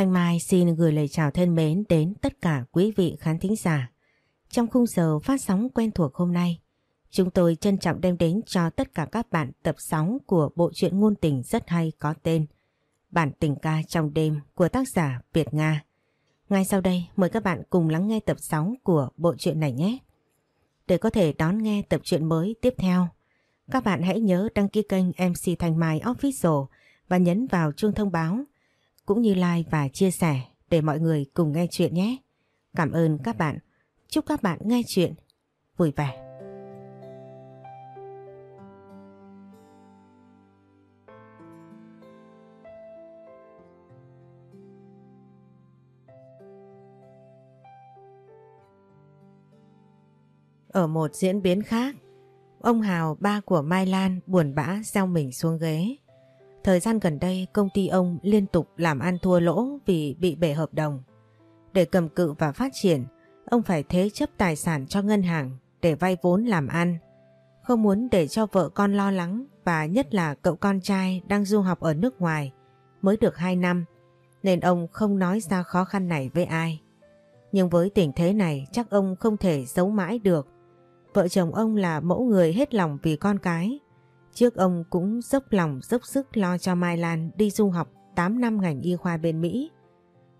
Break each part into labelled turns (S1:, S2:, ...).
S1: Thanh Mai xin gửi lời chào thân mến đến tất cả quý vị khán thính giả. Trong khung giờ phát sóng quen thuộc hôm nay, chúng tôi trân trọng đem đến cho tất cả các bạn tập sóng của bộ truyện ngôn tình rất hay có tên Bản tình ca trong đêm của tác giả Việt Nga. Ngay sau đây mời các bạn cùng lắng nghe tập sóng của bộ truyện này nhé. Để có thể đón nghe tập truyện mới tiếp theo, các bạn hãy nhớ đăng ký kênh MC Thanh Mai Official và nhấn vào chuông thông báo cũng như like và chia sẻ để mọi người cùng nghe chuyện nhé. Cảm ơn các bạn. Chúc các bạn nghe chuyện vui vẻ. Ở một diễn biến khác, ông Hào ba của Mai Lan buồn bã gieo mình xuống ghế. Thời gian gần đây công ty ông liên tục làm ăn thua lỗ vì bị bể hợp đồng. Để cầm cự và phát triển, ông phải thế chấp tài sản cho ngân hàng để vay vốn làm ăn. Không muốn để cho vợ con lo lắng và nhất là cậu con trai đang du học ở nước ngoài mới được 2 năm nên ông không nói ra khó khăn này với ai. Nhưng với tình thế này chắc ông không thể giấu mãi được. Vợ chồng ông là mẫu người hết lòng vì con cái Trước ông cũng dốc lòng dốc sức lo cho Mai Lan đi du học 8 năm ngành y khoa bên Mỹ.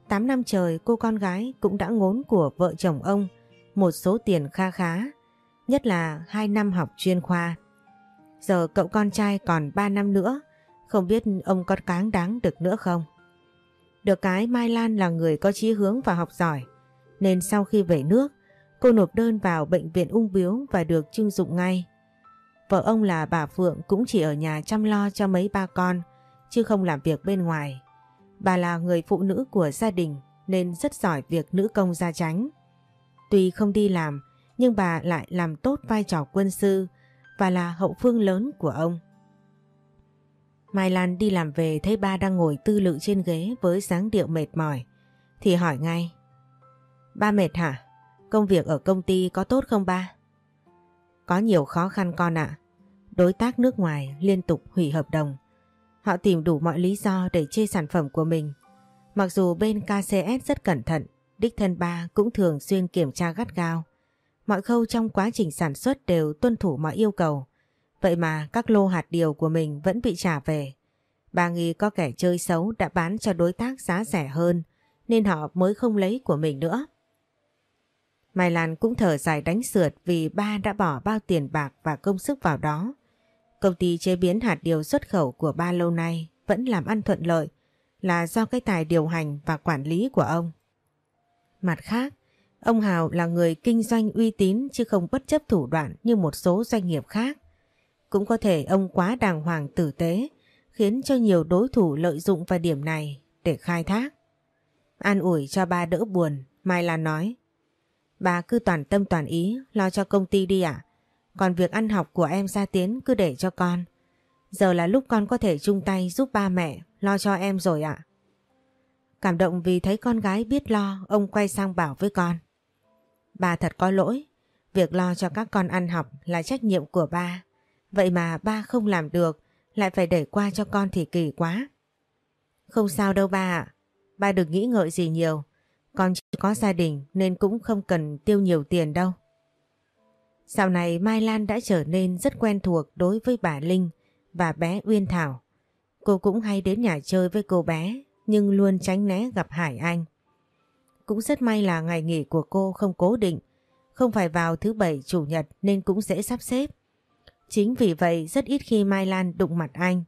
S1: 8 năm trời cô con gái cũng đã ngốn của vợ chồng ông một số tiền kha khá, nhất là 2 năm học chuyên khoa. Giờ cậu con trai còn 3 năm nữa, không biết ông có cáng đáng được nữa không? Được cái Mai Lan là người có chí hướng và học giỏi, nên sau khi về nước, cô nộp đơn vào bệnh viện ung biếu và được trưng dụng ngay. Vợ ông là bà Phượng cũng chỉ ở nhà chăm lo cho mấy ba con, chứ không làm việc bên ngoài. Bà là người phụ nữ của gia đình nên rất giỏi việc nữ công gia tránh. Tuy không đi làm, nhưng bà lại làm tốt vai trò quân sư và là hậu phương lớn của ông. Mai Lan đi làm về thấy ba đang ngồi tư lự trên ghế với dáng điệu mệt mỏi, thì hỏi ngay. Ba mệt hả? Công việc ở công ty có tốt không ba? Có nhiều khó khăn con ạ. Đối tác nước ngoài liên tục hủy hợp đồng. Họ tìm đủ mọi lý do để chê sản phẩm của mình. Mặc dù bên KCS rất cẩn thận, đích thân ba cũng thường xuyên kiểm tra gắt gao. Mọi khâu trong quá trình sản xuất đều tuân thủ mọi yêu cầu. Vậy mà các lô hạt điều của mình vẫn bị trả về. Bà nghi có kẻ chơi xấu đã bán cho đối tác giá rẻ hơn nên họ mới không lấy của mình nữa. Mai Lan cũng thở dài đánh sượt vì ba đã bỏ bao tiền bạc và công sức vào đó. Công ty chế biến hạt điều xuất khẩu của ba lâu nay vẫn làm ăn thuận lợi là do cái tài điều hành và quản lý của ông. Mặt khác, ông Hào là người kinh doanh uy tín chứ không bất chấp thủ đoạn như một số doanh nghiệp khác. Cũng có thể ông quá đàng hoàng tử tế khiến cho nhiều đối thủ lợi dụng vào điểm này để khai thác. An ủi cho ba đỡ buồn, Mai Lan nói Bà cứ toàn tâm toàn ý lo cho công ty đi ạ. Còn việc ăn học của em Gia Tiến cứ để cho con. Giờ là lúc con có thể chung tay giúp ba mẹ lo cho em rồi ạ. Cảm động vì thấy con gái biết lo, ông quay sang bảo với con. Bà thật có lỗi, việc lo cho các con ăn học là trách nhiệm của ba. Vậy mà ba không làm được, lại phải đẩy qua cho con thì kỳ quá. Không sao đâu ba ạ, ba đừng nghĩ ngợi gì nhiều. Con chỉ có gia đình nên cũng không cần tiêu nhiều tiền đâu. Sau này Mai Lan đã trở nên rất quen thuộc đối với bà Linh và bé Uyên Thảo. Cô cũng hay đến nhà chơi với cô bé nhưng luôn tránh né gặp Hải Anh. Cũng rất may là ngày nghỉ của cô không cố định, không phải vào thứ bảy chủ nhật nên cũng dễ sắp xếp. Chính vì vậy rất ít khi Mai Lan đụng mặt anh.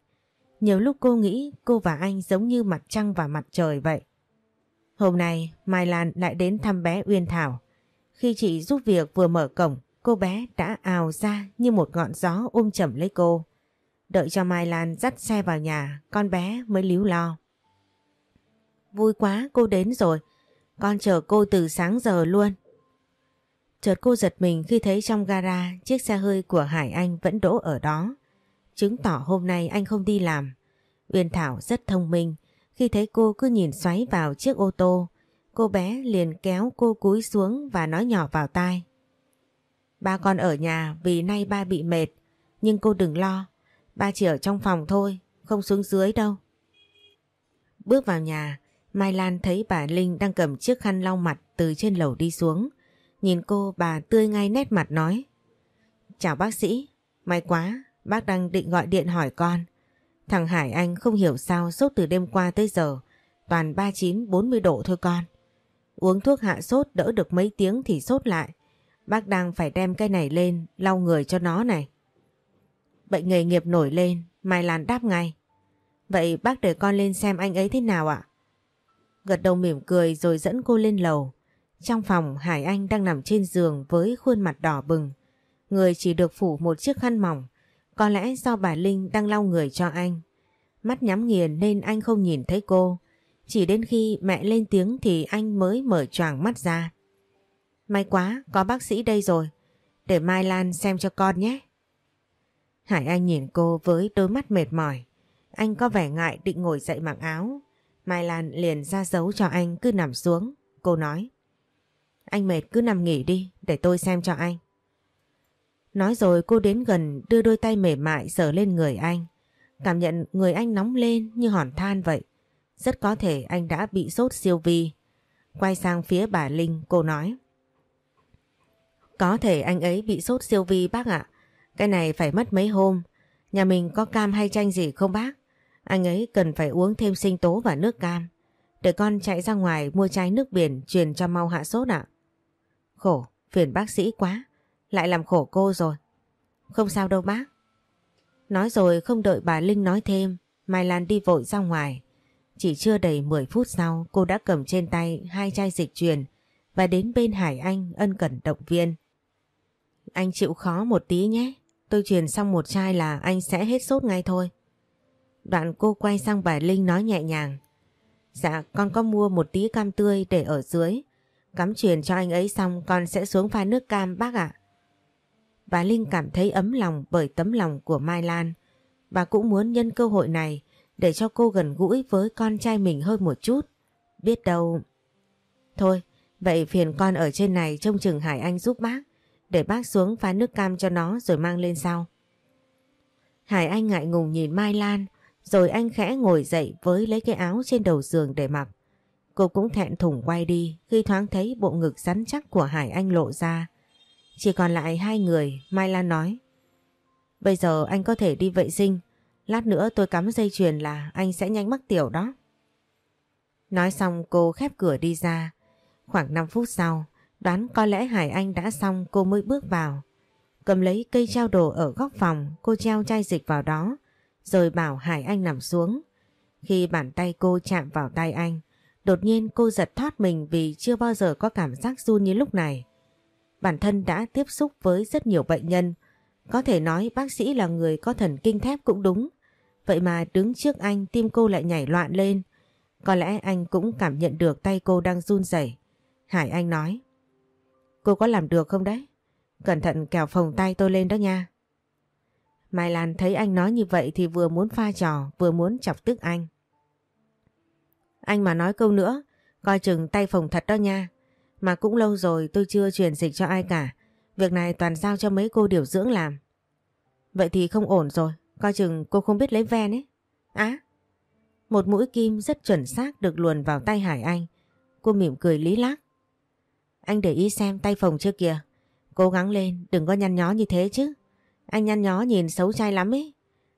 S1: Nhiều lúc cô nghĩ cô và anh giống như mặt trăng và mặt trời vậy. Hôm nay Mai Lan lại đến thăm bé Uyên Thảo. Khi chị giúp việc vừa mở cổng, cô bé đã ào ra như một ngọn gió ôm chầm lấy cô. Đợi cho Mai Lan dắt xe vào nhà, con bé mới líu lo. Vui quá, cô đến rồi. Con chờ cô từ sáng giờ luôn. Chợt cô giật mình khi thấy trong gara chiếc xe hơi của Hải Anh vẫn đỗ ở đó. Chứng tỏ hôm nay anh không đi làm. Uyên Thảo rất thông minh, khi thấy cô cứ nhìn xoáy vào chiếc ô tô, cô bé liền kéo cô cúi xuống và nói nhỏ vào tai. Ba con ở nhà vì nay ba bị mệt, nhưng cô đừng lo, ba chỉ ở trong phòng thôi, không xuống dưới đâu. Bước vào nhà, Mai Lan thấy bà Linh đang cầm chiếc khăn lau mặt từ trên lầu đi xuống. Nhìn cô bà tươi ngay nét mặt nói. Chào bác sĩ, may quá, bác đang định gọi điện hỏi con. Thằng Hải Anh không hiểu sao sốt từ đêm qua tới giờ, toàn 39-40 độ thôi con. Uống thuốc hạ sốt đỡ được mấy tiếng thì sốt lại. Bác đang phải đem cái này lên lau người cho nó này. Bệnh nghề nghiệp nổi lên, Mai Lan đáp ngay. Vậy bác để con lên xem anh ấy thế nào ạ? Gật đầu mỉm cười rồi dẫn cô lên lầu. Trong phòng Hải Anh đang nằm trên giường với khuôn mặt đỏ bừng. Người chỉ được phủ một chiếc khăn mỏng. Có lẽ do bà Linh đang lau người cho anh. Mắt nhắm nghiền nên anh không nhìn thấy cô. Chỉ đến khi mẹ lên tiếng thì anh mới mở choàng mắt ra. May quá, có bác sĩ đây rồi. Để Mai Lan xem cho con nhé. Hải Anh nhìn cô với đôi mắt mệt mỏi. Anh có vẻ ngại định ngồi dậy mặc áo. Mai Lan liền ra dấu cho anh cứ nằm xuống. Cô nói. Anh mệt cứ nằm nghỉ đi để tôi xem cho anh. Nói rồi cô đến gần đưa đôi tay mềm mại sờ lên người anh. Cảm nhận người anh nóng lên như hòn than vậy. Rất có thể anh đã bị sốt siêu vi. Quay sang phía bà Linh cô nói. Có thể anh ấy bị sốt siêu vi bác ạ. Cái này phải mất mấy hôm. Nhà mình có cam hay chanh gì không bác? Anh ấy cần phải uống thêm sinh tố và nước cam. Để con chạy ra ngoài mua chai nước biển truyền cho mau hạ sốt ạ. Khổ, phiền bác sĩ quá. Lại làm khổ cô rồi. Không sao đâu bác. Nói rồi không đợi bà Linh nói thêm. Mai Lan đi vội ra ngoài. Chỉ chưa đầy 10 phút sau, cô đã cầm trên tay hai chai dịch truyền và đến bên Hải Anh ân cần động viên. Anh chịu khó một tí nhé. Tôi truyền xong một chai là anh sẽ hết sốt ngay thôi. Đoạn cô quay sang bà Linh nói nhẹ nhàng. Dạ con có mua một tí cam tươi để ở dưới. Cắm truyền cho anh ấy xong, con sẽ xuống pha nước cam bác ạ. Bà Linh cảm thấy ấm lòng bởi tấm lòng của Mai Lan. Bà cũng muốn nhân cơ hội này để cho cô gần gũi với con trai mình hơn một chút. Biết đâu... Thôi, vậy phiền con ở trên này trông chừng Hải Anh giúp bác. Để bác xuống pha nước cam cho nó rồi mang lên sau. Hải Anh ngại ngùng nhìn Mai Lan, rồi anh khẽ ngồi dậy với lấy cái áo trên đầu giường để mặc. Cô cũng thẹn thùng quay đi khi thoáng thấy bộ ngực rắn chắc của Hải Anh lộ ra. Chỉ còn lại hai người, Mai Lan nói. Bây giờ anh có thể đi vệ sinh, lát nữa tôi cắm dây chuyền là anh sẽ nhanh mắc tiểu đó. Nói xong cô khép cửa đi ra. Khoảng 5 phút sau, đoán có lẽ Hải Anh đã xong cô mới bước vào. Cầm lấy cây treo đồ ở góc phòng, cô treo chai dịch vào đó, rồi bảo Hải Anh nằm xuống. Khi bàn tay cô chạm vào tay anh, đột nhiên cô giật thoát mình vì chưa bao giờ có cảm giác run như lúc này. Bản thân đã tiếp xúc với rất nhiều bệnh nhân, có thể nói bác sĩ là người có thần kinh thép cũng đúng. Vậy mà đứng trước anh tim cô lại nhảy loạn lên. Có lẽ anh cũng cảm nhận được tay cô đang run rẩy. Hải Anh nói. Cô có làm được không đấy? Cẩn thận kẻo phồng tay tôi lên đó nha. Mai Lan thấy anh nói như vậy thì vừa muốn pha trò vừa muốn chọc tức anh. Anh mà nói câu nữa, coi chừng tay phồng thật đó nha. Mà cũng lâu rồi tôi chưa truyền dịch cho ai cả. Việc này toàn giao cho mấy cô điều dưỡng làm. Vậy thì không ổn rồi, coi chừng cô không biết lấy ven ấy. Á, một mũi kim rất chuẩn xác được luồn vào tay Hải Anh. Cô mỉm cười lý lắc. Anh để ý xem tay phòng chưa kìa. Cố gắng lên, đừng có nhăn nhó như thế chứ. Anh nhăn nhó nhìn xấu trai lắm ấy.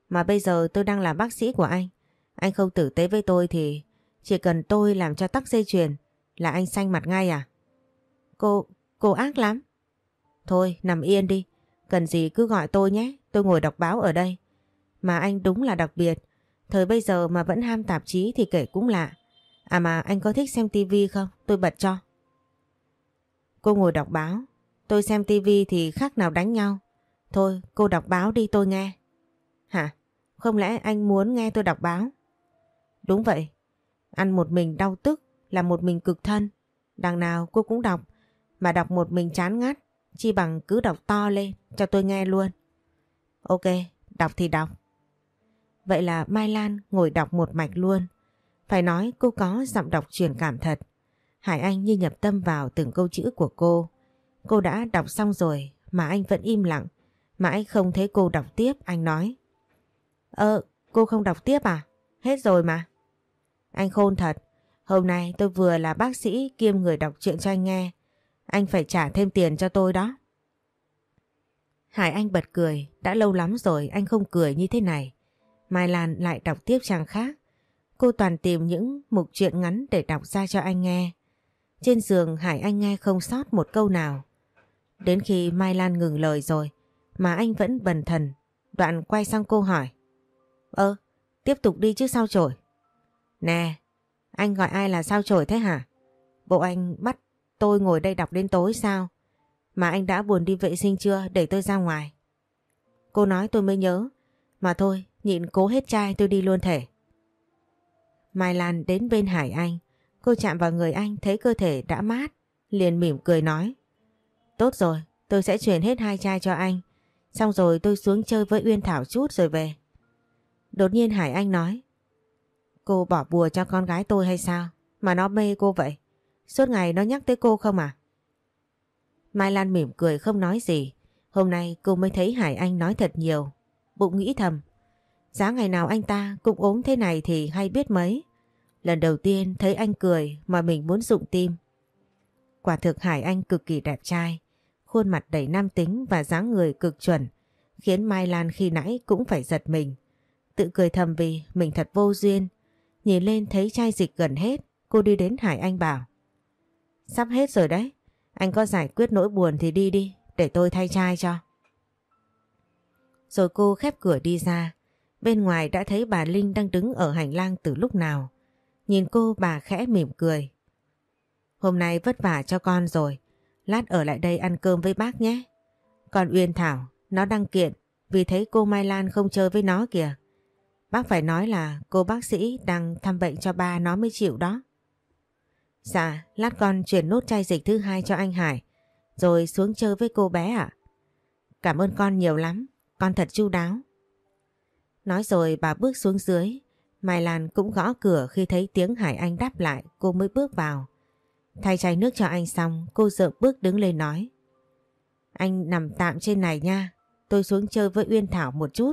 S1: Mà bây giờ tôi đang là bác sĩ của anh. Anh không tử tế với tôi thì chỉ cần tôi làm cho tắc dây chuyền là anh xanh mặt ngay à? Cô, cô ác lắm. Thôi nằm yên đi, cần gì cứ gọi tôi nhé, tôi ngồi đọc báo ở đây. Mà anh đúng là đặc biệt, thời bây giờ mà vẫn ham tạp chí thì kể cũng lạ. À mà anh có thích xem tivi không? Tôi bật cho. Cô ngồi đọc báo, tôi xem tivi thì khác nào đánh nhau. Thôi cô đọc báo đi tôi nghe. Hả? Không lẽ anh muốn nghe tôi đọc báo? Đúng vậy. Ăn một mình đau tức là một mình cực thân. Đằng nào cô cũng đọc. Mà đọc một mình chán ngắt. Chi bằng cứ đọc to lên cho tôi nghe luôn. Ok, đọc thì đọc. Vậy là Mai Lan ngồi đọc một mạch luôn. Phải nói cô có giọng đọc truyền cảm thật. Hải Anh như nhập tâm vào từng câu chữ của cô. Cô đã đọc xong rồi mà anh vẫn im lặng. Mãi không thấy cô đọc tiếp anh nói. Ờ, cô không đọc tiếp à? Hết rồi mà. Anh khôn thật. Hôm nay tôi vừa là bác sĩ kiêm người đọc truyện cho anh nghe. Anh phải trả thêm tiền cho tôi đó. Hải Anh bật cười, đã lâu lắm rồi anh không cười như thế này. Mai Lan lại đọc tiếp trang khác. Cô toàn tìm những mục truyện ngắn để đọc ra cho anh nghe. Trên giường Hải Anh nghe không sót một câu nào. Đến khi Mai Lan ngừng lời rồi mà anh vẫn bần thần. Đoạn quay sang cô hỏi. Ơ, tiếp tục đi chứ sao trổi? Nè, anh gọi ai là sao trổi thế hả? Bộ anh bắt tôi ngồi đây đọc đến tối sao? Mà anh đã buồn đi vệ sinh chưa để tôi ra ngoài? Cô nói tôi mới nhớ. Mà thôi, nhịn cố hết chai tôi đi luôn thể. Mai Lan đến bên Hải Anh. Cô chạm vào người anh thấy cơ thể đã mát. Liền mỉm cười nói. Tốt rồi, tôi sẽ chuyển hết hai chai cho anh. Xong rồi tôi xuống chơi với Uyên Thảo chút rồi về. Đột nhiên Hải Anh nói. Cô bỏ bùa cho con gái tôi hay sao? Mà nó mê cô vậy. Suốt ngày nó nhắc tới cô không à? Mai Lan mỉm cười không nói gì. Hôm nay cô mới thấy Hải Anh nói thật nhiều. Bụng nghĩ thầm. Giá ngày nào anh ta cũng ốm thế này thì hay biết mấy. Lần đầu tiên thấy anh cười mà mình muốn rụng tim. Quả thực Hải Anh cực kỳ đẹp trai. Khuôn mặt đầy nam tính và dáng người cực chuẩn. Khiến Mai Lan khi nãy cũng phải giật mình. Tự cười thầm vì mình thật vô duyên. Nhìn lên thấy chai dịch gần hết. Cô đi đến Hải Anh bảo. Sắp hết rồi đấy. Anh có giải quyết nỗi buồn thì đi đi. Để tôi thay chai cho. Rồi cô khép cửa đi ra. Bên ngoài đã thấy bà Linh đang đứng ở hành lang từ lúc nào. Nhìn cô bà khẽ mỉm cười. Hôm nay vất vả cho con rồi. Lát ở lại đây ăn cơm với bác nhé. Còn Uyên Thảo, nó đăng kiện vì thấy cô Mai Lan không chơi với nó kìa. Bác phải nói là cô bác sĩ đang thăm bệnh cho ba nó mới chịu đó. Dạ, lát con chuyển nốt chai dịch thứ hai cho anh Hải, rồi xuống chơi với cô bé ạ. Cảm ơn con nhiều lắm, con thật chu đáo. Nói rồi bà bước xuống dưới, Mai Lan cũng gõ cửa khi thấy tiếng Hải Anh đáp lại cô mới bước vào. Thay chai nước cho anh xong cô dợm bước đứng lên nói. Anh nằm tạm trên này nha, tôi xuống chơi với Uyên Thảo một chút.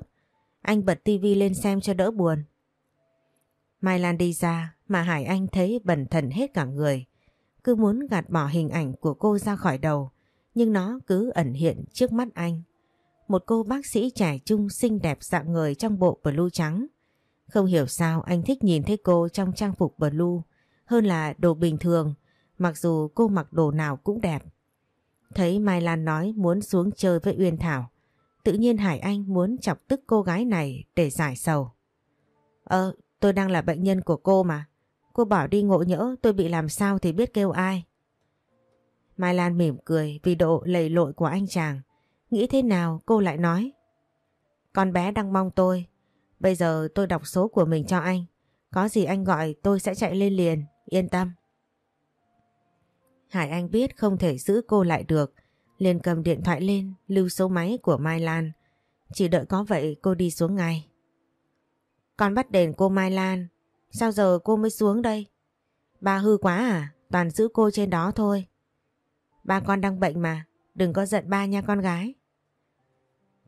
S1: Anh bật tivi lên xem cho đỡ buồn. Mai Lan đi ra mà Hải Anh thấy bẩn thần hết cả người. Cứ muốn gạt bỏ hình ảnh của cô ra khỏi đầu, nhưng nó cứ ẩn hiện trước mắt anh. Một cô bác sĩ trẻ trung xinh đẹp dạng người trong bộ blue trắng. Không hiểu sao anh thích nhìn thấy cô trong trang phục blue hơn là đồ bình thường, mặc dù cô mặc đồ nào cũng đẹp. Thấy Mai Lan nói muốn xuống chơi với Uyên Thảo, tự nhiên Hải Anh muốn chọc tức cô gái này để giải sầu. Ờ, tôi đang là bệnh nhân của cô mà. Cô bỏ đi ngộ nhỡ, tôi bị làm sao thì biết kêu ai. Mai Lan mỉm cười vì độ lầy lội của anh chàng. Nghĩ thế nào, cô lại nói. Con bé đang mong tôi. Bây giờ tôi đọc số của mình cho anh. Có gì anh gọi, tôi sẽ chạy lên liền. Yên tâm. Hải Anh biết không thể giữ cô lại được. liền cầm điện thoại lên, lưu số máy của Mai Lan. Chỉ đợi có vậy, cô đi xuống ngay. Con bắt đền cô Mai Lan. Sao giờ cô mới xuống đây? Ba hư quá à? Toàn giữ cô trên đó thôi. Ba con đang bệnh mà. Đừng có giận ba nha con gái.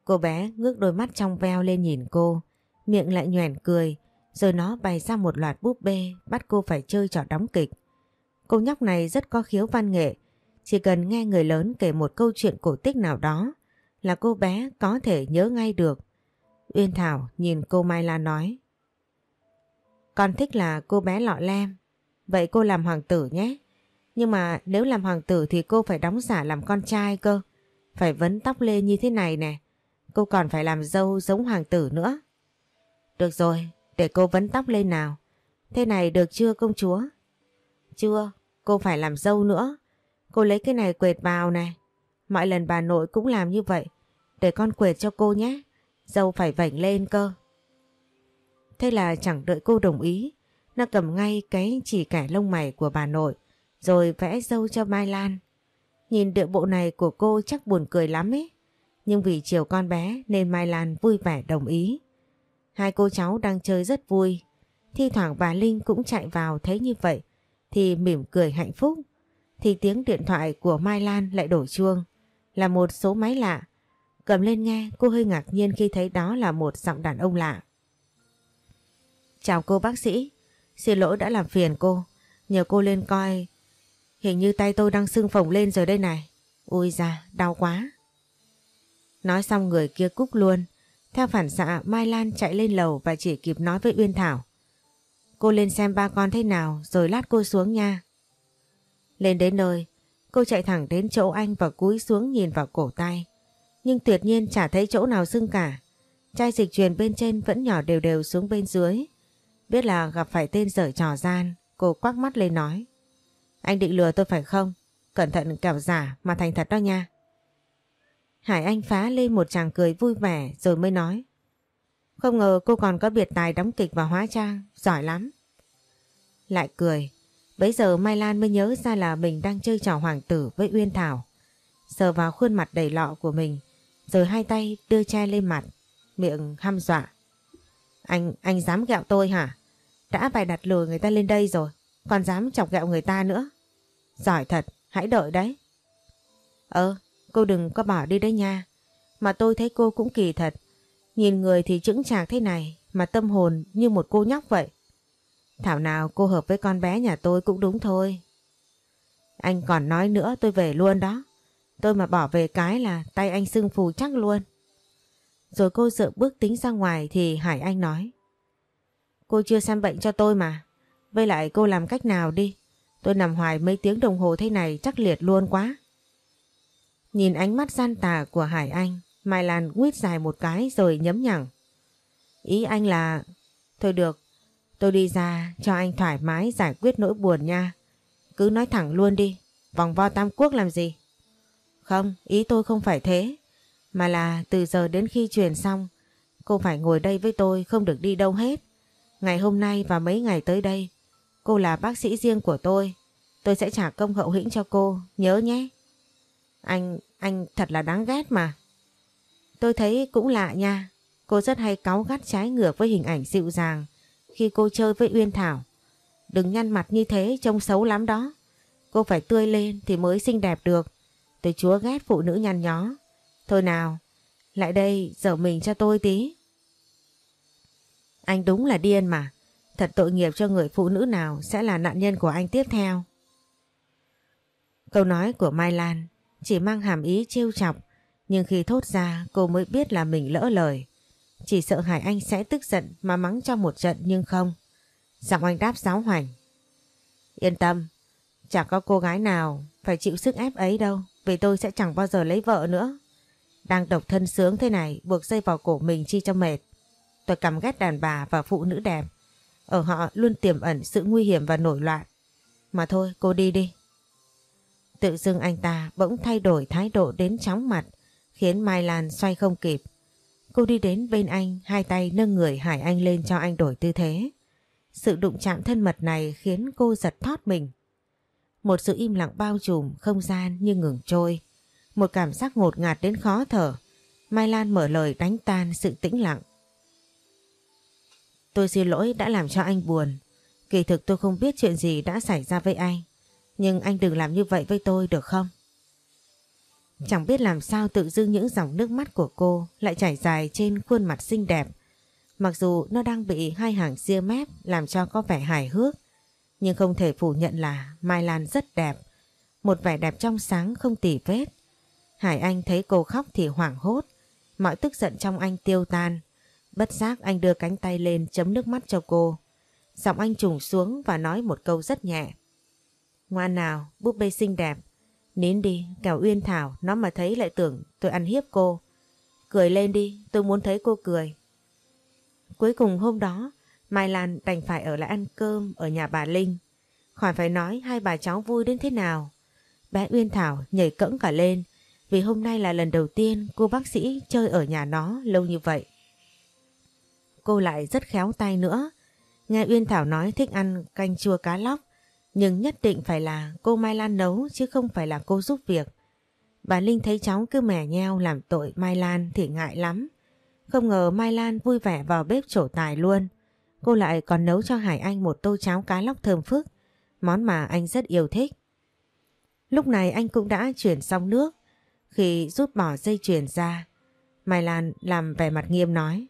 S1: Cô bé ngước đôi mắt trong veo lên nhìn cô. Miệng lại nhoẻn cười. Rồi nó bày ra một loạt búp bê bắt cô phải chơi trò đóng kịch. Cô nhóc này rất có khiếu văn nghệ. Chỉ cần nghe người lớn kể một câu chuyện cổ tích nào đó là cô bé có thể nhớ ngay được. Uyên Thảo nhìn cô Mai Lan nói. Con thích là cô bé lọ lem. Vậy cô làm hoàng tử nhé. Nhưng mà nếu làm hoàng tử thì cô phải đóng giả làm con trai cơ. Phải vấn tóc lên như thế này nè. Cô còn phải làm dâu giống hoàng tử nữa. Được rồi, để cô vấn tóc lên nào. Thế này được chưa công chúa? Chưa, cô phải làm dâu nữa. Cô lấy cái này quệt vào này. Mọi lần bà nội cũng làm như vậy. Để con quệt cho cô nhé. Dâu phải vảnh lên cơ. Thế là chẳng đợi cô đồng ý. Nó cầm ngay cái chỉ cải lông mày của bà nội. Rồi vẽ dâu cho Mai Lan. Nhìn điệu bộ này của cô chắc buồn cười lắm ấy. Nhưng vì chiều con bé nên Mai Lan vui vẻ đồng ý. Hai cô cháu đang chơi rất vui. Thi thoảng bà Linh cũng chạy vào thấy như vậy, thì mỉm cười hạnh phúc. Thì tiếng điện thoại của Mai Lan lại đổ chuông. Là một số máy lạ. Cầm lên nghe, cô hơi ngạc nhiên khi thấy đó là một giọng đàn ông lạ. Chào cô bác sĩ. Xin lỗi đã làm phiền cô. Nhờ cô lên coi. Hình như tay tôi đang sưng phồng lên rồi đây này. Ui da, đau quá. Nói xong người kia cúc luôn. Theo phản xạ Mai Lan chạy lên lầu và chỉ kịp nói với Uyên Thảo. Cô lên xem ba con thế nào rồi lát cô xuống nha. Lên đến nơi, cô chạy thẳng đến chỗ anh và cúi xuống nhìn vào cổ tay. Nhưng tuyệt nhiên chả thấy chỗ nào sưng cả. Chai dịch truyền bên trên vẫn nhỏ đều đều xuống bên dưới. Biết là gặp phải tên dở trò gian, cô quắc mắt lên nói. Anh định lừa tôi phải không? Cẩn thận kẻo giả mà thành thật đó nha. Hải Anh phá lên một chàng cười vui vẻ rồi mới nói. Không ngờ cô còn có biệt tài đóng kịch và hóa trang, giỏi lắm. Lại cười, bấy giờ Mai Lan mới nhớ ra là mình đang chơi trò hoàng tử với Uyên Thảo. Sờ vào khuôn mặt đầy lọ của mình, rồi hai tay đưa che lên mặt, miệng hăm dọa. Anh, anh dám gẹo tôi hả? Đã bày đặt lừa người ta lên đây rồi, còn dám chọc gẹo người ta nữa. Giỏi thật, hãy đợi đấy. Ờ, cô đừng có bỏ đi đấy nha. Mà tôi thấy cô cũng kỳ thật. Nhìn người thì chững chạc thế này, mà tâm hồn như một cô nhóc vậy. Thảo nào cô hợp với con bé nhà tôi cũng đúng thôi. Anh còn nói nữa tôi về luôn đó. Tôi mà bỏ về cái là tay anh sưng phù chắc luôn. Rồi cô sợ bước tính ra ngoài thì Hải Anh nói. Cô chưa xem bệnh cho tôi mà. Với lại cô làm cách nào đi. Tôi nằm hoài mấy tiếng đồng hồ thế này chắc liệt luôn quá. Nhìn ánh mắt gian tà của Hải Anh, Mai Lan nguyết dài một cái rồi nhấm nhẳng. Ý anh là... Thôi được, tôi đi ra cho anh thoải mái giải quyết nỗi buồn nha. Cứ nói thẳng luôn đi, vòng vo tam quốc làm gì? Không, ý tôi không phải thế. Mà là từ giờ đến khi truyền xong, cô phải ngồi đây với tôi không được đi đâu hết. Ngày hôm nay và mấy ngày tới đây, cô là bác sĩ riêng của tôi. Tôi sẽ trả công hậu hĩnh cho cô, nhớ nhé. Anh, anh thật là đáng ghét mà. Tôi thấy cũng lạ nha. Cô rất hay cáu gắt trái ngược với hình ảnh dịu dàng khi cô chơi với Uyên Thảo. Đừng nhăn mặt như thế trông xấu lắm đó. Cô phải tươi lên thì mới xinh đẹp được. Tôi chúa ghét phụ nữ nhăn nhó. Thôi nào, lại đây dở mình cho tôi tí. Anh đúng là điên mà. Thật tội nghiệp cho người phụ nữ nào sẽ là nạn nhân của anh tiếp theo. Câu nói của Mai Lan chỉ mang hàm ý trêu chọc nhưng khi thốt ra cô mới biết là mình lỡ lời. Chỉ sợ Hải Anh sẽ tức giận mà mắng cho một trận nhưng không. Giọng anh đáp giáo hoành. Yên tâm, chẳng có cô gái nào phải chịu sức ép ấy đâu vì tôi sẽ chẳng bao giờ lấy vợ nữa. Đang độc thân sướng thế này buộc dây vào cổ mình chi cho mệt. Tôi căm ghét đàn bà và phụ nữ đẹp. Ở họ luôn tiềm ẩn sự nguy hiểm và nổi loạn. Mà thôi cô đi đi. Tự dưng anh ta bỗng thay đổi thái độ đến chóng mặt khiến Mai Lan xoay không kịp. Cô đi đến bên anh, hai tay nâng người Hải Anh lên cho anh đổi tư thế. Sự đụng chạm thân mật này khiến cô giật thót mình. Một sự im lặng bao trùm không gian như ngừng trôi. Một cảm giác ngột ngạt đến khó thở. Mai Lan mở lời đánh tan sự tĩnh lặng. Tôi xin lỗi đã làm cho anh buồn. Kỳ thực tôi không biết chuyện gì đã xảy ra với anh. Nhưng anh đừng làm như vậy với tôi được không? Chẳng biết làm sao tự dưng những dòng nước mắt của cô lại chảy dài trên khuôn mặt xinh đẹp. Mặc dù nó đang bị hai hàng ria mép làm cho có vẻ hài hước, nhưng không thể phủ nhận là Mai Lan rất đẹp. Một vẻ đẹp trong sáng không tỉ vết. Hải Anh thấy cô khóc thì hoảng hốt, mọi tức giận trong anh tiêu tan. Bất giác anh đưa cánh tay lên chấm nước mắt cho cô. Giọng anh trùng xuống và nói một câu rất nhẹ. Ngoan nào, búp bê xinh đẹp, Nín đi, kẻo Uyên Thảo nó mà thấy lại tưởng tôi ăn hiếp cô. Cười lên đi, tôi muốn thấy cô cười. Cuối cùng hôm đó, Mai Lan đành phải ở lại ăn cơm ở nhà bà Linh. Khỏi phải nói hai bà cháu vui đến thế nào. Bé Uyên Thảo nhảy cẫng cả lên vì hôm nay là lần đầu tiên cô bác sĩ chơi ở nhà nó lâu như vậy. Cô lại rất khéo tay nữa. Nghe Uyên Thảo nói thích ăn canh chua cá lóc nhưng nhất định phải là cô Mai Lan nấu chứ không phải là cô giúp việc. Bà Linh thấy cháu cứ mẻ nheo làm tội Mai Lan thì ngại lắm. Không ngờ Mai Lan vui vẻ vào bếp trổ tài luôn. Cô lại còn nấu cho Hải Anh một tô cháo cá lóc thơm phức, món mà anh rất yêu thích. Lúc này anh cũng đã chuyển xong nước. Khi rút bỏ dây chuyền ra, Mai Lan làm vẻ mặt nghiêm nói.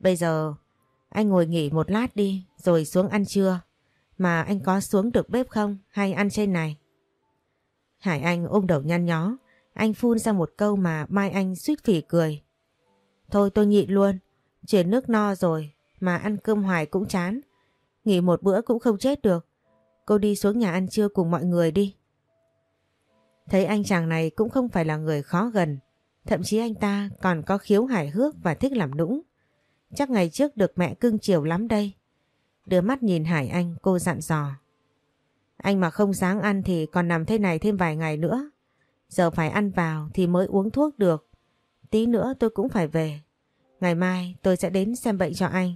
S1: Bây giờ, anh ngồi nghỉ một lát đi, rồi xuống ăn trưa. Mà anh có xuống được bếp không hay ăn trên này? Hải Anh ôm đầu nhăn nhó. Anh phun ra một câu mà Mai Anh suýt phỉ cười. Thôi tôi nhịn luôn. Chuyển nước no rồi, mà ăn cơm hoài cũng chán. Nghỉ một bữa cũng không chết được. Cô đi xuống nhà ăn trưa cùng mọi người đi. Thấy anh chàng này cũng không phải là người khó gần. Thậm chí anh ta còn có khiếu hài hước và thích làm nũng. Chắc ngày trước được mẹ cưng chiều lắm đây. Đưa mắt nhìn Hải Anh cô dặn dò. Anh mà không sáng ăn thì còn nằm thế này thêm vài ngày nữa. Giờ phải ăn vào thì mới uống thuốc được. Tí nữa tôi cũng phải về. Ngày mai tôi sẽ đến xem bệnh cho anh.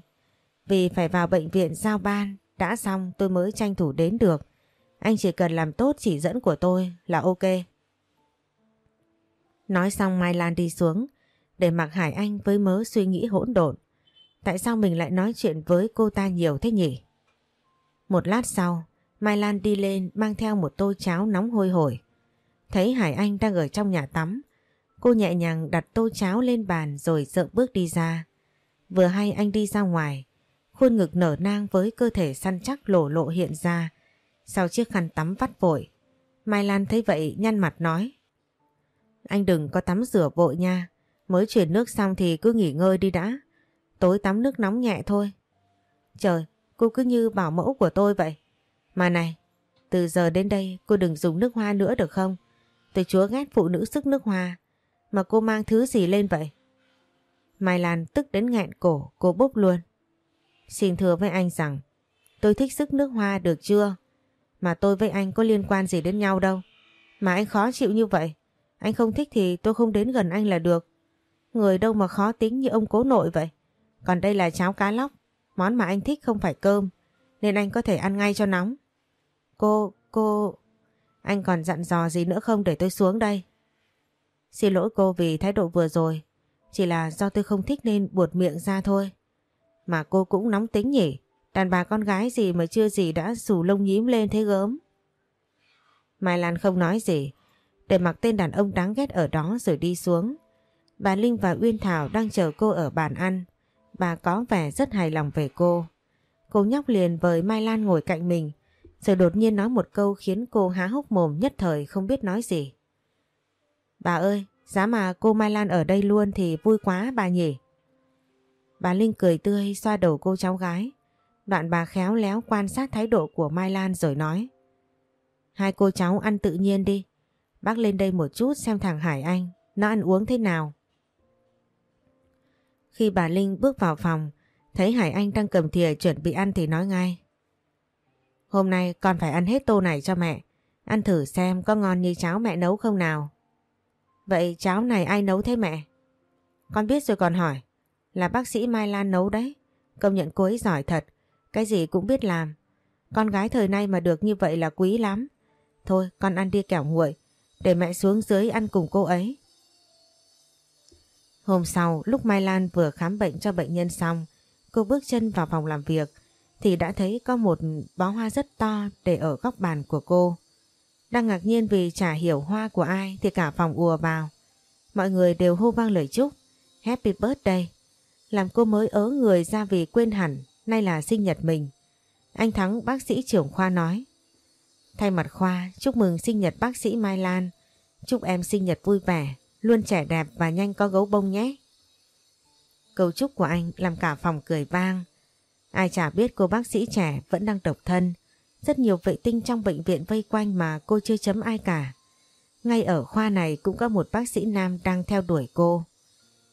S1: Vì phải vào bệnh viện giao ban, đã xong tôi mới tranh thủ đến được. Anh chỉ cần làm tốt chỉ dẫn của tôi là ok. Nói xong Mai Lan đi xuống, để mặc Hải Anh với mớ suy nghĩ hỗn độn. Tại sao mình lại nói chuyện với cô ta nhiều thế nhỉ? Một lát sau, Mai Lan đi lên mang theo một tô cháo nóng hôi hổi. Thấy Hải Anh đang ở trong nhà tắm, cô nhẹ nhàng đặt tô cháo lên bàn rồi sợ bước đi ra. Vừa hay anh đi ra ngoài, khuôn ngực nở nang với cơ thể săn chắc lổ lộ hiện ra sau chiếc khăn tắm vắt vội. Mai Lan thấy vậy nhăn mặt nói Anh đừng có tắm rửa vội nha, mới chuyển nước xong thì cứ nghỉ ngơi đi đã. Tối tắm nước nóng nhẹ thôi. Trời, cô cứ như bảo mẫu của tôi vậy. Mà này, từ giờ đến đây cô đừng dùng nước hoa nữa được không? Tôi chúa ghét phụ nữ sức nước hoa. Mà cô mang thứ gì lên vậy? Mai Lan tức đến nghẹn cổ, cô bốc luôn. Xin thưa với anh rằng, tôi thích sức nước hoa được chưa? Mà tôi với anh có liên quan gì đến nhau đâu. Mà anh khó chịu như vậy. Anh không thích thì tôi không đến gần anh là được. Người đâu mà khó tính như ông cố nội vậy. Còn đây là cháo cá lóc. Món mà anh thích không phải cơm. Nên anh có thể ăn ngay cho nóng. Cô, cô... Anh còn dặn dò gì nữa không để tôi xuống đây? Xin lỗi cô vì thái độ vừa rồi. Chỉ là do tôi không thích nên buột miệng ra thôi. Mà cô cũng nóng tính nhỉ? Đàn bà con gái gì mà chưa gì đã xù lông nhím lên thế gớm. Mai Lan không nói gì. Để mặc tên đàn ông đáng ghét ở đó rồi đi xuống. Bà Linh và Uyên Thảo đang chờ cô ở bàn ăn. Bà có vẻ rất hài lòng về cô. Cô nhóc liền với Mai Lan ngồi cạnh mình. Rồi đột nhiên nói một câu khiến cô há hốc mồm nhất thời không biết nói gì. Bà ơi, giá mà cô Mai Lan ở đây luôn thì vui quá bà nhỉ. Bà Linh cười tươi xoa đầu cô cháu gái. Đoạn bà khéo léo quan sát thái độ của Mai Lan rồi nói. Hai cô cháu ăn tự nhiên đi. Bác lên đây một chút xem thằng Hải Anh, nó ăn uống thế nào. Khi bà Linh bước vào phòng, thấy Hải Anh đang cầm thìa chuẩn bị ăn thì nói ngay. Hôm nay con phải ăn hết tô này cho mẹ. Ăn thử xem có ngon như cháo mẹ nấu không nào. Vậy cháo này ai nấu thế mẹ? Con biết rồi còn hỏi. Là bác sĩ Mai Lan nấu đấy. Công nhận cô ấy giỏi thật. Cái gì cũng biết làm. Con gái thời nay mà được như vậy là quý lắm. Thôi con ăn đi kẻo nguội. Để mẹ xuống dưới ăn cùng cô ấy. Hôm sau lúc Mai Lan vừa khám bệnh cho bệnh nhân xong. Cô bước chân vào phòng làm việc. Thì đã thấy có một bó hoa rất to để ở góc bàn của cô. Đang ngạc nhiên vì chả hiểu hoa của ai thì cả phòng ùa vào. Mọi người đều hô vang lời chúc. Happy birthday. Làm cô mới ớ người ra vì quên hẳn nay là sinh nhật mình. Anh Thắng bác sĩ trưởng khoa nói. Thay mặt khoa chúc mừng sinh nhật bác sĩ Mai Lan. Chúc em sinh nhật vui vẻ, luôn trẻ đẹp và nhanh có gấu bông nhé. Câu chúc của anh làm cả phòng cười vang. Ai chả biết cô bác sĩ trẻ vẫn đang độc thân. Rất nhiều vệ tinh trong bệnh viện vây quanh mà cô chưa chấm ai cả. Ngay ở khoa này cũng có một bác sĩ nam đang theo đuổi cô.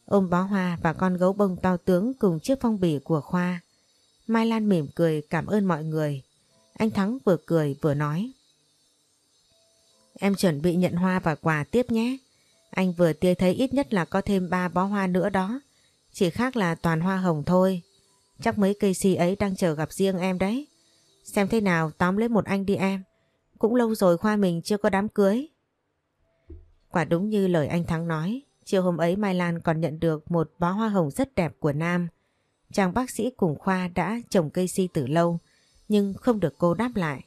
S1: Ôm bó hoa và con gấu bông to tướng cùng chiếc phong bì của khoa. Mai Lan mỉm cười cảm ơn mọi người. Anh Thắng vừa cười vừa nói. Em chuẩn bị nhận hoa và quà tiếp nhé. Anh vừa tia thấy ít nhất là có thêm ba bó hoa nữa đó. Chỉ khác là toàn hoa hồng thôi. Chắc mấy cây si ấy đang chờ gặp riêng em đấy. Xem thế nào tóm lấy một anh đi em. Cũng lâu rồi khoa mình chưa có đám cưới. Quả đúng như lời anh Thắng nói. Chiều hôm ấy Mai Lan còn nhận được một bó hoa hồng rất đẹp của Nam. Chàng bác sĩ cùng khoa đã trồng cây si từ lâu nhưng không được cô đáp lại.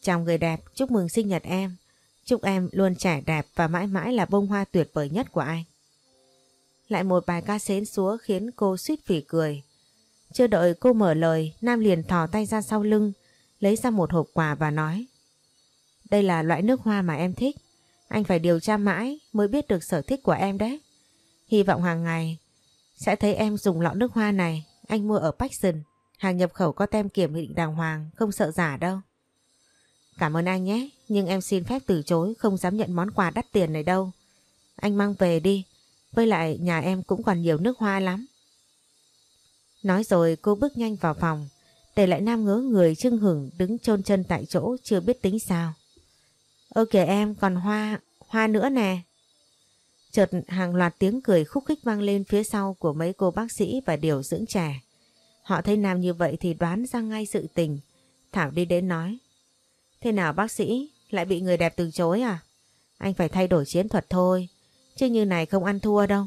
S1: Chào người đẹp, chúc mừng sinh nhật em. Chúc em luôn trẻ đẹp và mãi mãi là bông hoa tuyệt vời nhất của anh. Lại một bài ca xến xúa khiến cô suýt phỉ cười. Chưa đợi cô mở lời, Nam liền thò tay ra sau lưng, lấy ra một hộp quà và nói Đây là loại nước hoa mà em thích. Anh phải điều tra mãi mới biết được sở thích của em đấy. Hy vọng hàng ngày sẽ thấy em dùng lọ nước hoa này anh mua ở Paxson. Hàng nhập khẩu có tem kiểm định đàng hoàng, không sợ giả đâu. Cảm ơn anh nhé, nhưng em xin phép từ chối không dám nhận món quà đắt tiền này đâu. Anh mang về đi, với lại nhà em cũng còn nhiều nước hoa lắm. Nói rồi cô bước nhanh vào phòng, để lại Nam ngớ người chưng hửng đứng chôn chân tại chỗ chưa biết tính sao. Ơ kìa em, còn hoa, hoa nữa nè. Chợt hàng loạt tiếng cười khúc khích vang lên phía sau của mấy cô bác sĩ và điều dưỡng trẻ. Họ thấy Nam như vậy thì đoán ra ngay sự tình. Thảo đi đến nói. Thế nào bác sĩ, lại bị người đẹp từ chối à? Anh phải thay đổi chiến thuật thôi, chứ như này không ăn thua đâu.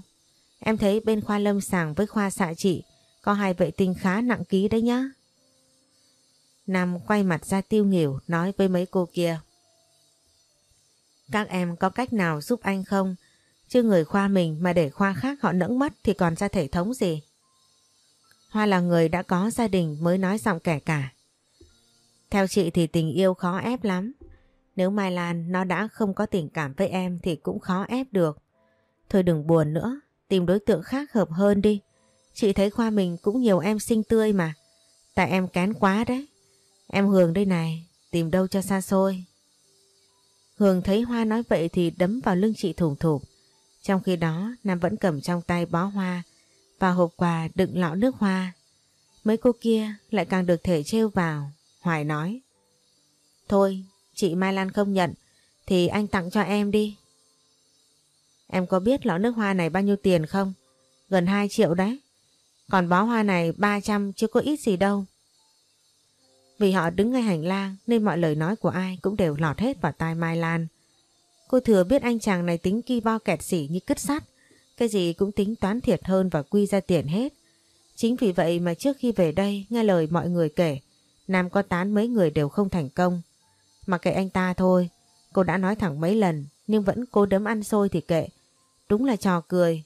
S1: Em thấy bên khoa lâm sàng với khoa xạ trị có hai vệ tinh khá nặng ký đấy nhá. Nam quay mặt ra tiêu nghỉu nói với mấy cô kia. Các em có cách nào giúp anh không? Chứ người khoa mình mà để khoa khác họ nẫng mất thì còn ra thể thống gì? Hoa là người đã có gia đình mới nói giọng kẻ cả. Theo chị thì tình yêu khó ép lắm. Nếu Mai Lan nó đã không có tình cảm với em thì cũng khó ép được. Thôi đừng buồn nữa, tìm đối tượng khác hợp hơn đi. Chị thấy khoa mình cũng nhiều em xinh tươi mà. Tại em kén quá đấy. Em Hường đây này, tìm đâu cho xa xôi. Hường thấy Hoa nói vậy thì đấm vào lưng chị thủng thụp. Trong khi đó Nam vẫn cầm trong tay bó hoa và hộp quà đựng lọ nước hoa. Mấy cô kia lại càng được thể trêu vào. Hoài nói. Thôi, chị Mai Lan không nhận thì anh tặng cho em đi. Em có biết lọ nước hoa này bao nhiêu tiền không? Gần 2 triệu đấy. Còn bó hoa này 300 chứ có ít gì đâu. Vì họ đứng ngay hành lang nên mọi lời nói của ai cũng đều lọt hết vào tai Mai Lan. Cô thừa biết anh chàng này tính ki bo kẹt xỉ như cứt sắt. Cái gì cũng tính toán thiệt hơn và quy ra tiền hết. Chính vì vậy mà trước khi về đây nghe lời mọi người kể Nam có tán mấy người đều không thành công. Mà kệ anh ta thôi. Cô đã nói thẳng mấy lần nhưng vẫn cố đấm ăn xôi thì kệ. Đúng là trò cười.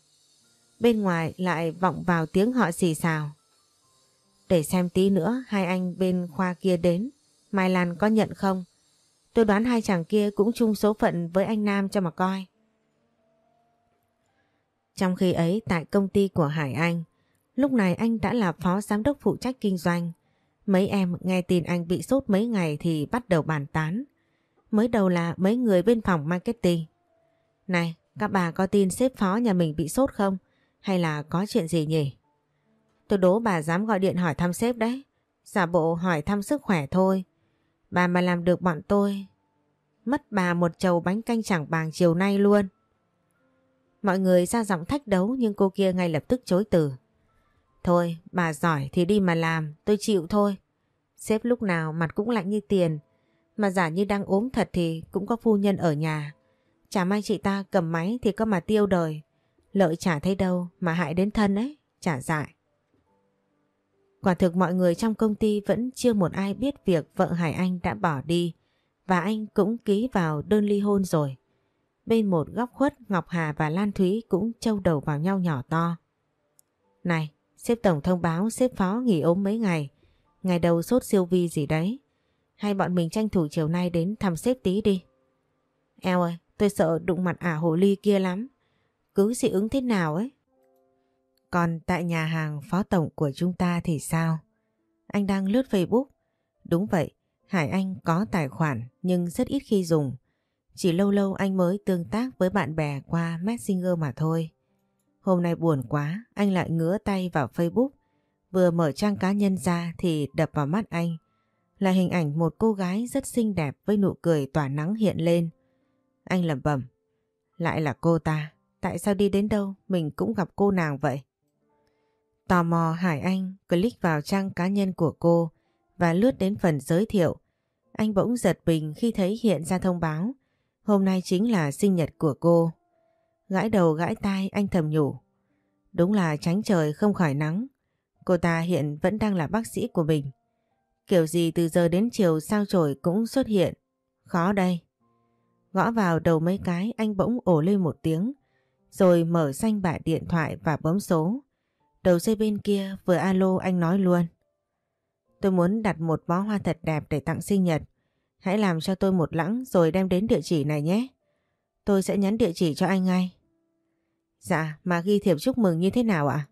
S1: Bên ngoài lại vọng vào tiếng họ xì xào. Để xem tí nữa hai anh bên khoa kia đến. Mai Lan có nhận không? Tôi đoán hai chàng kia cũng chung số phận với anh Nam cho mà coi. Trong khi ấy tại công ty của Hải Anh, lúc này anh đã là phó giám đốc phụ trách kinh doanh. Mấy em nghe tin anh bị sốt mấy ngày thì bắt đầu bàn tán. Mới đầu là mấy người bên phòng marketing. Này, các bà có tin sếp phó nhà mình bị sốt không? Hay là có chuyện gì nhỉ? Tôi đố bà dám gọi điện hỏi thăm sếp đấy. Giả bộ hỏi thăm sức khỏe thôi. Bà mà làm được bọn tôi. Mất bà một chầu bánh canh chẳng bàng chiều nay luôn. Mọi người ra giọng thách đấu nhưng cô kia ngay lập tức chối từ. Thôi, bà giỏi thì đi mà làm, tôi chịu thôi. Sếp lúc nào mặt cũng lạnh như tiền, mà giả như đang ốm thật thì cũng có phu nhân ở nhà. Chả may chị ta cầm máy thì có mà tiêu đời. Lợi chả thấy đâu mà hại đến thân ấy, chả dại. Quả thực mọi người trong công ty vẫn chưa một ai biết việc vợ Hải Anh đã bỏ đi và anh cũng ký vào đơn ly hôn rồi. Bên một góc khuất Ngọc Hà và Lan Thúy cũng trâu đầu vào nhau nhỏ to. Này, Sếp Tổng thông báo sếp phó nghỉ ốm mấy ngày. Ngày đầu sốt siêu vi gì đấy. Hay bọn mình tranh thủ chiều nay đến thăm sếp tí đi. Eo ơi, tôi sợ đụng mặt ả hồ ly kia lắm. Cứ dị ứng thế nào ấy. Còn tại nhà hàng phó tổng của chúng ta thì sao? Anh đang lướt Facebook. Đúng vậy, Hải Anh có tài khoản nhưng rất ít khi dùng. Chỉ lâu lâu anh mới tương tác với bạn bè qua Messenger mà thôi. Hôm nay buồn quá, anh lại ngứa tay vào Facebook. Vừa mở trang cá nhân ra thì đập vào mắt anh. Là hình ảnh một cô gái rất xinh đẹp với nụ cười tỏa nắng hiện lên. Anh lẩm bẩm. Lại là cô ta. Tại sao đi đến đâu mình cũng gặp cô nàng vậy? Tò mò Hải Anh, click vào trang cá nhân của cô và lướt đến phần giới thiệu. Anh bỗng giật mình khi thấy hiện ra thông báo. Hôm nay chính là sinh nhật của cô. Gãi đầu gãi tai, anh thầm nhủ. Đúng là tránh trời không khỏi nắng. Cô ta hiện vẫn đang là bác sĩ của mình. Kiểu gì từ giờ đến chiều sao chổi cũng xuất hiện. Khó đây. Gõ vào đầu mấy cái anh bỗng ổ lên một tiếng. Rồi mở xanh bạ điện thoại và bấm số. Đầu dây bên kia vừa alo anh nói luôn. Tôi muốn đặt một bó hoa thật đẹp để tặng sinh nhật. Hãy làm cho tôi một lãng rồi đem đến địa chỉ này nhé. Tôi sẽ nhắn địa chỉ cho anh ngay. Dạ, mà ghi thiệp chúc mừng như thế nào ạ?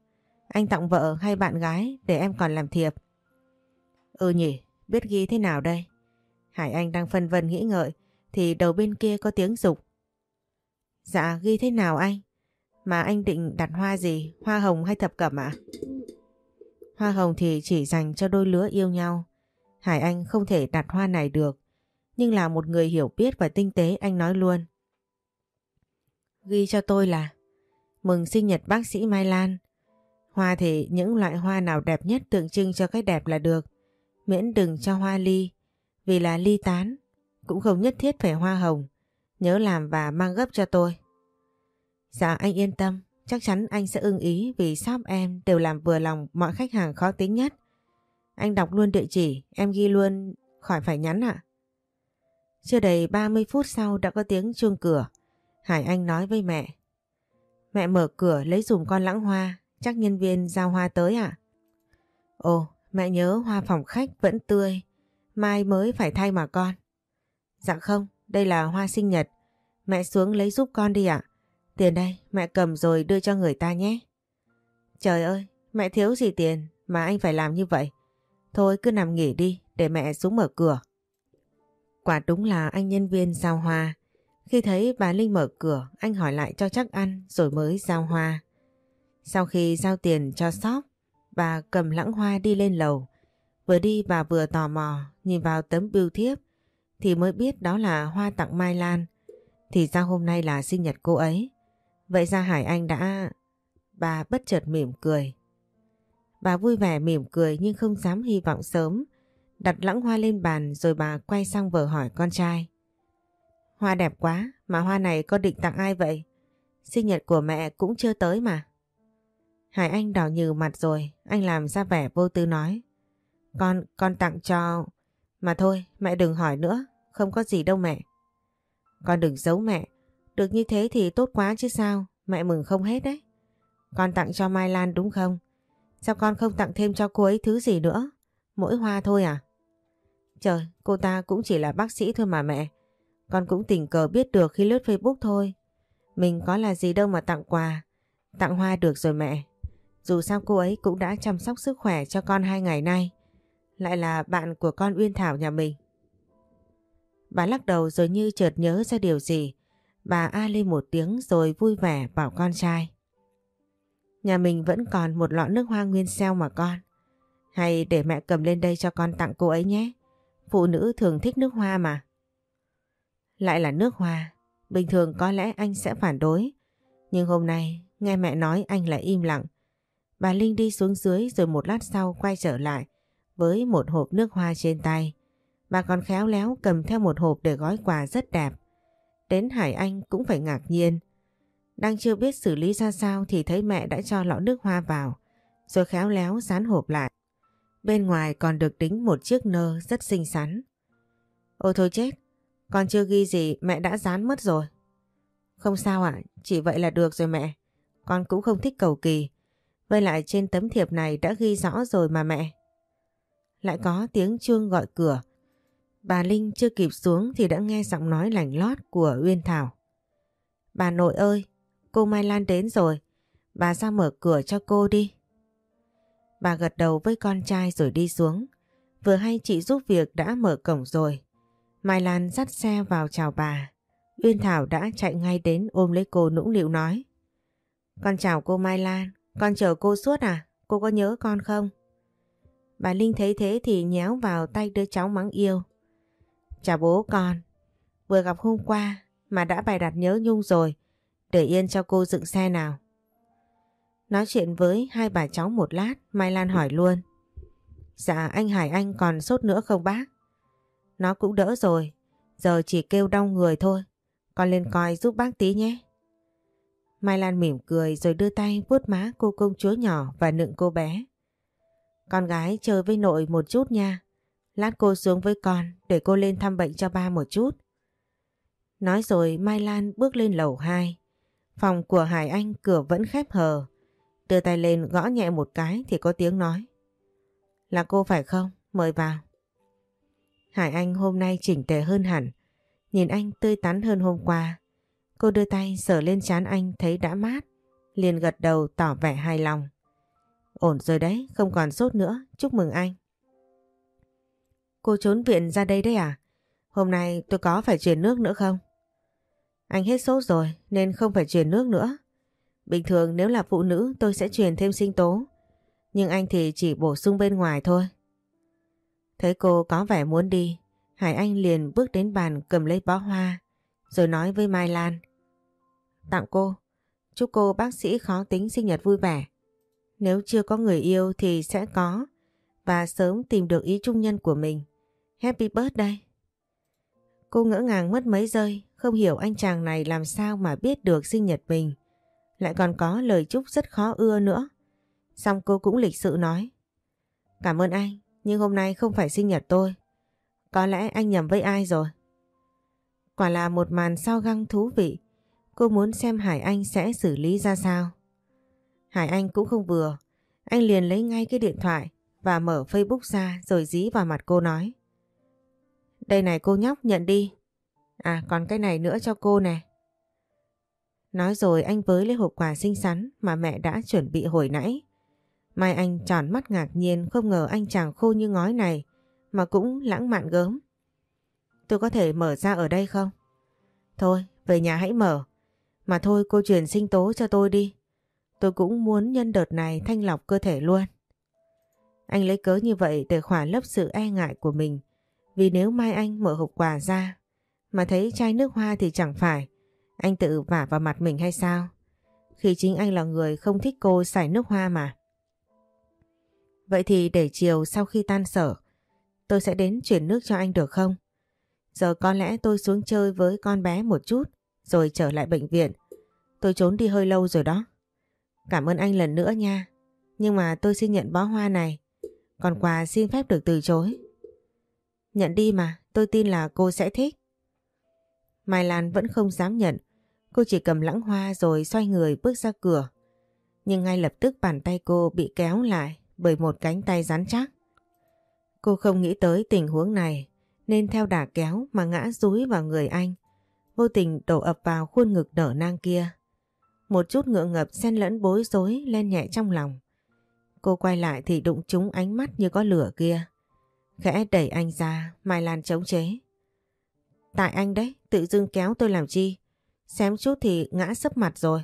S1: Anh tặng vợ hay bạn gái để em còn làm thiệp? Ừ nhỉ, biết ghi thế nào đây? Hải Anh đang phân vân nghĩ ngợi thì đầu bên kia có tiếng dục. Dạ ghi thế nào anh? Mà anh định đặt hoa gì? Hoa hồng hay thập cẩm ạ? Hoa hồng thì chỉ dành cho đôi lứa yêu nhau. Hải Anh không thể đặt hoa này được. Nhưng là một người hiểu biết và tinh tế anh nói luôn. Ghi cho tôi là Mừng sinh nhật bác sĩ Mai Lan. Hoa thì những loại hoa nào đẹp nhất tượng trưng cho cái đẹp là được. Miễn đừng cho hoa ly. Vì là ly tán. Cũng không nhất thiết phải hoa hồng. Nhớ làm và mang gấp cho tôi. Dạ anh yên tâm. Chắc chắn anh sẽ ưng ý vì shop em đều làm vừa lòng mọi khách hàng khó tính nhất. Anh đọc luôn địa chỉ, em ghi luôn, khỏi phải nhắn ạ. Chưa đầy 30 phút sau đã có tiếng chuông cửa. Hải Anh nói với mẹ. Mẹ mở cửa lấy dùm con lãng hoa, chắc nhân viên giao hoa tới ạ. Ồ, mẹ nhớ hoa phòng khách vẫn tươi, mai mới phải thay mà con. Dạ không, đây là hoa sinh nhật, mẹ xuống lấy giúp con đi ạ. Tiền đây, mẹ cầm rồi đưa cho người ta nhé. Trời ơi, mẹ thiếu gì tiền mà anh phải làm như vậy. Thôi cứ nằm nghỉ đi để mẹ xuống mở cửa. Quả đúng là anh nhân viên giao hoa. Khi thấy bà Linh mở cửa, anh hỏi lại cho chắc ăn rồi mới giao hoa. Sau khi giao tiền cho shop, bà cầm lãng hoa đi lên lầu. Vừa đi bà vừa tò mò nhìn vào tấm bưu thiếp thì mới biết đó là hoa tặng Mai Lan. Thì ra hôm nay là sinh nhật cô ấy. Vậy ra Hải Anh đã... Bà bất chợt mỉm cười. Bà vui vẻ mỉm cười nhưng không dám hy vọng sớm. Đặt lãng hoa lên bàn rồi bà quay sang vợ hỏi con trai. Hoa đẹp quá, mà hoa này con định tặng ai vậy? Sinh nhật của mẹ cũng chưa tới mà. Hải Anh đỏ nhừ mặt rồi, anh làm ra vẻ vô tư nói. Con, con tặng cho... Mà thôi, mẹ đừng hỏi nữa, không có gì đâu mẹ. Con đừng giấu mẹ, được như thế thì tốt quá chứ sao, mẹ mừng không hết đấy. Con tặng cho Mai Lan đúng không? Sao con không tặng thêm cho cô ấy thứ gì nữa? Mỗi hoa thôi à? Trời, cô ta cũng chỉ là bác sĩ thôi mà mẹ. Con cũng tình cờ biết được khi lướt Facebook thôi. Mình có là gì đâu mà tặng quà. Tặng hoa được rồi mẹ. Dù sao cô ấy cũng đã chăm sóc sức khỏe cho con hai ngày nay. Lại là bạn của con Uyên Thảo nhà mình. Bà lắc đầu rồi như chợt nhớ ra điều gì. Bà a lên một tiếng rồi vui vẻ bảo con trai. Nhà mình vẫn còn một lọ nước hoa nguyên xeo mà con. Hay để mẹ cầm lên đây cho con tặng cô ấy nhé. Phụ nữ thường thích nước hoa mà. Lại là nước hoa. Bình thường có lẽ anh sẽ phản đối. Nhưng hôm nay nghe mẹ nói anh lại im lặng. Bà Linh đi xuống dưới rồi một lát sau quay trở lại với một hộp nước hoa trên tay. Bà còn khéo léo cầm theo một hộp để gói quà rất đẹp. Đến Hải Anh cũng phải ngạc nhiên. Đang chưa biết xử lý ra sao thì thấy mẹ đã cho lọ nước hoa vào, rồi khéo léo dán hộp lại. Bên ngoài còn được đính một chiếc nơ rất xinh xắn. Ôi thôi chết, con chưa ghi gì mẹ đã dán mất rồi. Không sao ạ, chỉ vậy là được rồi mẹ. Con cũng không thích cầu kỳ. Với lại trên tấm thiệp này đã ghi rõ rồi mà mẹ. Lại có tiếng chuông gọi cửa. Bà Linh chưa kịp xuống thì đã nghe giọng nói lành lót của Uyên Thảo. Bà nội ơi, cô Mai Lan đến rồi. Bà ra mở cửa cho cô đi. Bà gật đầu với con trai rồi đi xuống. Vừa hay chị giúp việc đã mở cổng rồi. Mai Lan dắt xe vào chào bà. Uyên Thảo đã chạy ngay đến ôm lấy cô nũng nịu nói. Con chào cô Mai Lan, con chờ cô suốt à? Cô có nhớ con không? Bà Linh thấy thế thì nhéo vào tay đứa cháu mắng yêu. Chào bố con, vừa gặp hôm qua mà đã bày đặt nhớ nhung rồi, để yên cho cô dựng xe nào. Nói chuyện với hai bà cháu một lát, Mai Lan hỏi luôn. Dạ anh Hải Anh còn sốt nữa không bác? Nó cũng đỡ rồi, giờ chỉ kêu đau người thôi. Con lên coi giúp bác tí nhé. Mai Lan mỉm cười rồi đưa tay vuốt má cô công chúa nhỏ và nựng cô bé. Con gái chơi với nội một chút nha. Lát cô xuống với con để cô lên thăm bệnh cho ba một chút. Nói rồi Mai Lan bước lên lầu 2. Phòng của Hải Anh cửa vẫn khép hờ. Đưa tay lên gõ nhẹ một cái thì có tiếng nói. Là cô phải không? mời vào. Hải Anh hôm nay chỉnh tề hơn hẳn, nhìn anh tươi tắn hơn hôm qua. Cô đưa tay sờ lên chán anh thấy đã mát, liền gật đầu tỏ vẻ hài lòng. Ổn rồi đấy, không còn sốt nữa, chúc mừng anh. Cô trốn viện ra đây đấy à? Hôm nay tôi có phải truyền nước nữa không? Anh hết sốt rồi nên không phải truyền nước nữa. Bình thường nếu là phụ nữ tôi sẽ truyền thêm sinh tố. Nhưng anh thì chỉ bổ sung bên ngoài thôi. Thấy cô có vẻ muốn đi, Hải Anh liền bước đến bàn cầm lấy bó hoa, rồi nói với Mai Lan. Tặng cô, chúc cô bác sĩ khó tính sinh nhật vui vẻ. Nếu chưa có người yêu thì sẽ có, và sớm tìm được ý trung nhân của mình. Happy birthday! Cô ngỡ ngàng mất mấy giây, không hiểu anh chàng này làm sao mà biết được sinh nhật mình. Lại còn có lời chúc rất khó ưa nữa. Xong cô cũng lịch sự nói. Cảm ơn anh, nhưng hôm nay không phải sinh nhật tôi. Có lẽ anh nhầm với ai rồi. Quả là một màn sao găng thú vị. Cô muốn xem Hải Anh sẽ xử lý ra sao. Hải Anh cũng không vừa. Anh liền lấy ngay cái điện thoại và mở Facebook ra rồi dí vào mặt cô nói. Đây này cô nhóc nhận đi. À còn cái này nữa cho cô nè. Nói rồi anh với lấy hộp quà xinh xắn mà mẹ đã chuẩn bị hồi nãy. Mai anh tròn mắt ngạc nhiên không ngờ anh chàng khô như ngói này mà cũng lãng mạn gớm. Tôi có thể mở ra ở đây không? Thôi, về nhà hãy mở. Mà thôi cô truyền sinh tố cho tôi đi. Tôi cũng muốn nhân đợt này thanh lọc cơ thể luôn. Anh lấy cớ như vậy để khỏa lấp sự e ngại của mình. Vì nếu mai anh mở hộp quà ra mà thấy chai nước hoa thì chẳng phải anh tự vả vào mặt mình hay sao? Khi chính anh là người không thích cô xài nước hoa mà. Vậy thì để chiều sau khi tan sở, tôi sẽ đến chuyển nước cho anh được không? Giờ có lẽ tôi xuống chơi với con bé một chút, rồi trở lại bệnh viện. Tôi trốn đi hơi lâu rồi đó. Cảm ơn anh lần nữa nha. Nhưng mà tôi xin nhận bó hoa này. Còn quà xin phép được từ chối. Nhận đi mà, tôi tin là cô sẽ thích. Mai Lan vẫn không dám nhận. Cô chỉ cầm lãng hoa rồi xoay người bước ra cửa. Nhưng ngay lập tức bàn tay cô bị kéo lại bởi một cánh tay rắn chắc. Cô không nghĩ tới tình huống này nên theo đà kéo mà ngã rúi vào người anh. Vô tình đổ ập vào khuôn ngực nở nang kia. Một chút ngượng ngập xen lẫn bối rối lên nhẹ trong lòng. Cô quay lại thì đụng trúng ánh mắt như có lửa kia. Khẽ đẩy anh ra, Mai Lan chống chế. Tại anh đấy, tự dưng kéo tôi làm chi? Xém chút thì ngã sấp mặt rồi.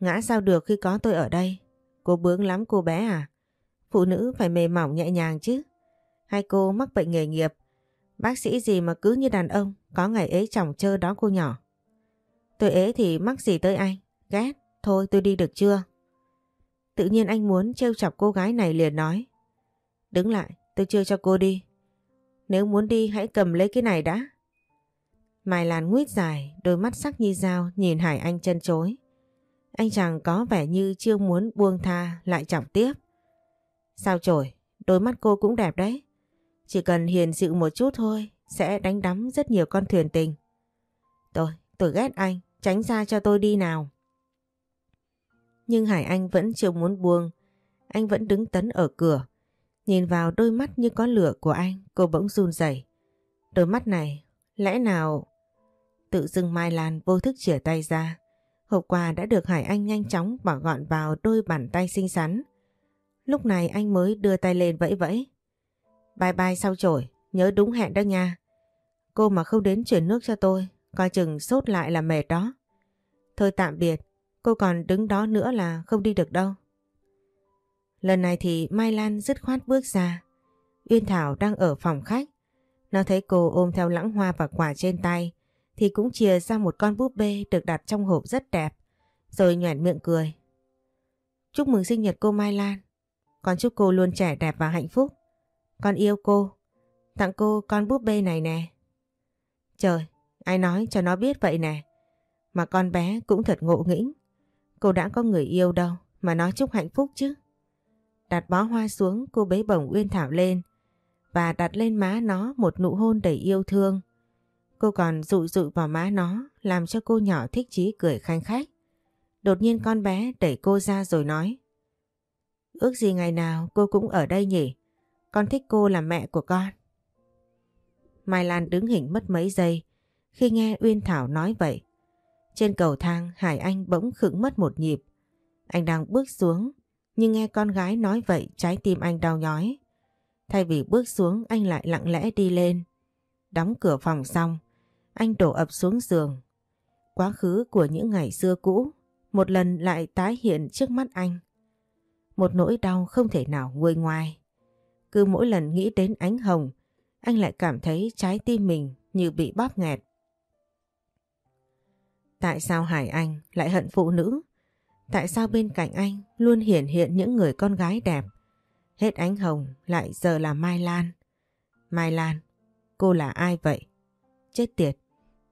S1: Ngã sao được khi có tôi ở đây? Cô bướng lắm cô bé à? Phụ nữ phải mềm mỏng nhẹ nhàng chứ. Hai cô mắc bệnh nghề nghiệp. Bác sĩ gì mà cứ như đàn ông, có ngày ế chồng chơ đó cô nhỏ. Tôi ế thì mắc gì tới anh? Ghét, thôi tôi đi được chưa? Tự nhiên anh muốn trêu chọc cô gái này liền nói. Đứng lại, tôi chưa cho cô đi. Nếu muốn đi hãy cầm lấy cái này đã. mài Lan nguyết dài, đôi mắt sắc như dao nhìn Hải Anh chân chối. Anh chàng có vẻ như chưa muốn buông tha lại chọc tiếp. Sao trời đôi mắt cô cũng đẹp đấy. Chỉ cần hiền dịu một chút thôi, sẽ đánh đắm rất nhiều con thuyền tình. Tôi, tôi ghét anh, tránh ra cho tôi đi nào. Nhưng Hải Anh vẫn chưa muốn buông. Anh vẫn đứng tấn ở cửa. Nhìn vào đôi mắt như có lửa của anh, cô bỗng run rẩy. Đôi mắt này, lẽ nào... Tự dưng Mai Lan vô thức chìa tay ra. Hộp quà đã được Hải Anh nhanh chóng bỏ gọn vào đôi bàn tay xinh xắn. Lúc này anh mới đưa tay lên vẫy vẫy. Bye bye sau chổi, nhớ đúng hẹn đó nha. Cô mà không đến chuyển nước cho tôi, coi chừng sốt lại là mệt đó. Thôi tạm biệt, cô còn đứng đó nữa là không đi được đâu. Lần này thì Mai Lan dứt khoát bước ra. Uyên Thảo đang ở phòng khách. Nó thấy cô ôm theo lãng hoa và quả trên tay thì cũng chia ra một con búp bê được đặt trong hộp rất đẹp rồi nhoẻn miệng cười. Chúc mừng sinh nhật cô Mai Lan. Con chúc cô luôn trẻ đẹp và hạnh phúc. Con yêu cô. Tặng cô con búp bê này nè. Trời, ai nói cho nó biết vậy nè. Mà con bé cũng thật ngộ nghĩnh. Cô đã có người yêu đâu mà nói chúc hạnh phúc chứ. Đặt bó hoa xuống cô bế bổng Uyên Thảo lên và đặt lên má nó một nụ hôn đầy yêu thương. Cô còn dụi dụi vào má nó làm cho cô nhỏ thích chí cười khanh khách. Đột nhiên con bé đẩy cô ra rồi nói Ước gì ngày nào cô cũng ở đây nhỉ? con thích cô là mẹ của con. Mai Lan đứng hình mất mấy giây khi nghe Uyên Thảo nói vậy. Trên cầu thang Hải Anh bỗng khựng mất một nhịp. Anh đang bước xuống nhưng nghe con gái nói vậy trái tim anh đau nhói. Thay vì bước xuống anh lại lặng lẽ đi lên. Đóng cửa phòng xong, anh đổ ập xuống giường. Quá khứ của những ngày xưa cũ một lần lại tái hiện trước mắt anh. Một nỗi đau không thể nào nguôi ngoai. Cứ mỗi lần nghĩ đến ánh hồng, anh lại cảm thấy trái tim mình như bị bóp nghẹt. Tại sao Hải Anh lại hận phụ nữ? Tại sao bên cạnh anh luôn hiển hiện những người con gái đẹp? Hết ánh hồng lại giờ là Mai Lan. Mai Lan, cô là ai vậy? Chết tiệt,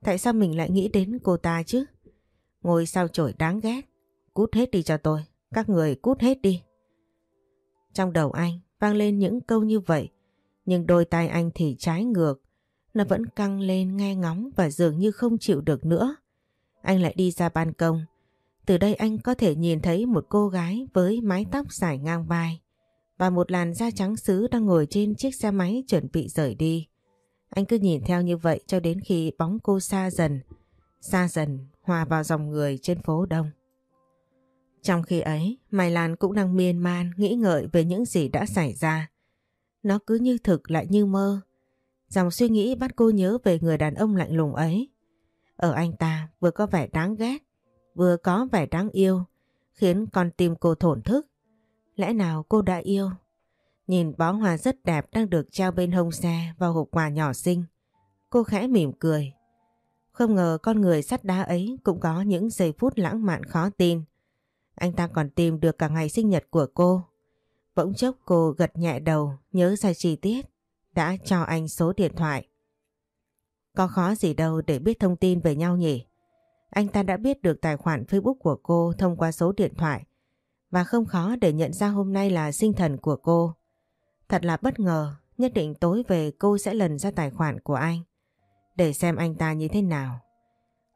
S1: tại sao mình lại nghĩ đến cô ta chứ? Ngôi sao chổi đáng ghét. Cút hết đi cho tôi, các người cút hết đi. Trong đầu anh vang lên những câu như vậy, nhưng đôi tay anh thì trái ngược. Nó vẫn căng lên nghe ngóng và dường như không chịu được nữa. Anh lại đi ra ban công. Từ đây anh có thể nhìn thấy một cô gái với mái tóc dài ngang vai và một làn da trắng xứ đang ngồi trên chiếc xe máy chuẩn bị rời đi. Anh cứ nhìn theo như vậy cho đến khi bóng cô xa dần, xa dần hòa vào dòng người trên phố đông. Trong khi ấy, Mai Lan cũng đang miên man nghĩ ngợi về những gì đã xảy ra. Nó cứ như thực lại như mơ. Dòng suy nghĩ bắt cô nhớ về người đàn ông lạnh lùng ấy. Ở anh ta vừa có vẻ đáng ghét, vừa có vẻ đáng yêu, khiến con tim cô thổn thức. Lẽ nào cô đã yêu? Nhìn bó hoa rất đẹp đang được treo bên hông xe vào hộp quà nhỏ xinh. Cô khẽ mỉm cười. Không ngờ con người sắt đá ấy cũng có những giây phút lãng mạn khó tin. Anh ta còn tìm được cả ngày sinh nhật của cô. Bỗng chốc cô gật nhẹ đầu nhớ ra chi tiết. Đã cho anh số điện thoại. Có khó gì đâu để biết thông tin về nhau nhỉ? Anh ta đã biết được tài khoản Facebook của cô thông qua số điện thoại và không khó để nhận ra hôm nay là sinh thần của cô. Thật là bất ngờ, nhất định tối về cô sẽ lần ra tài khoản của anh để xem anh ta như thế nào.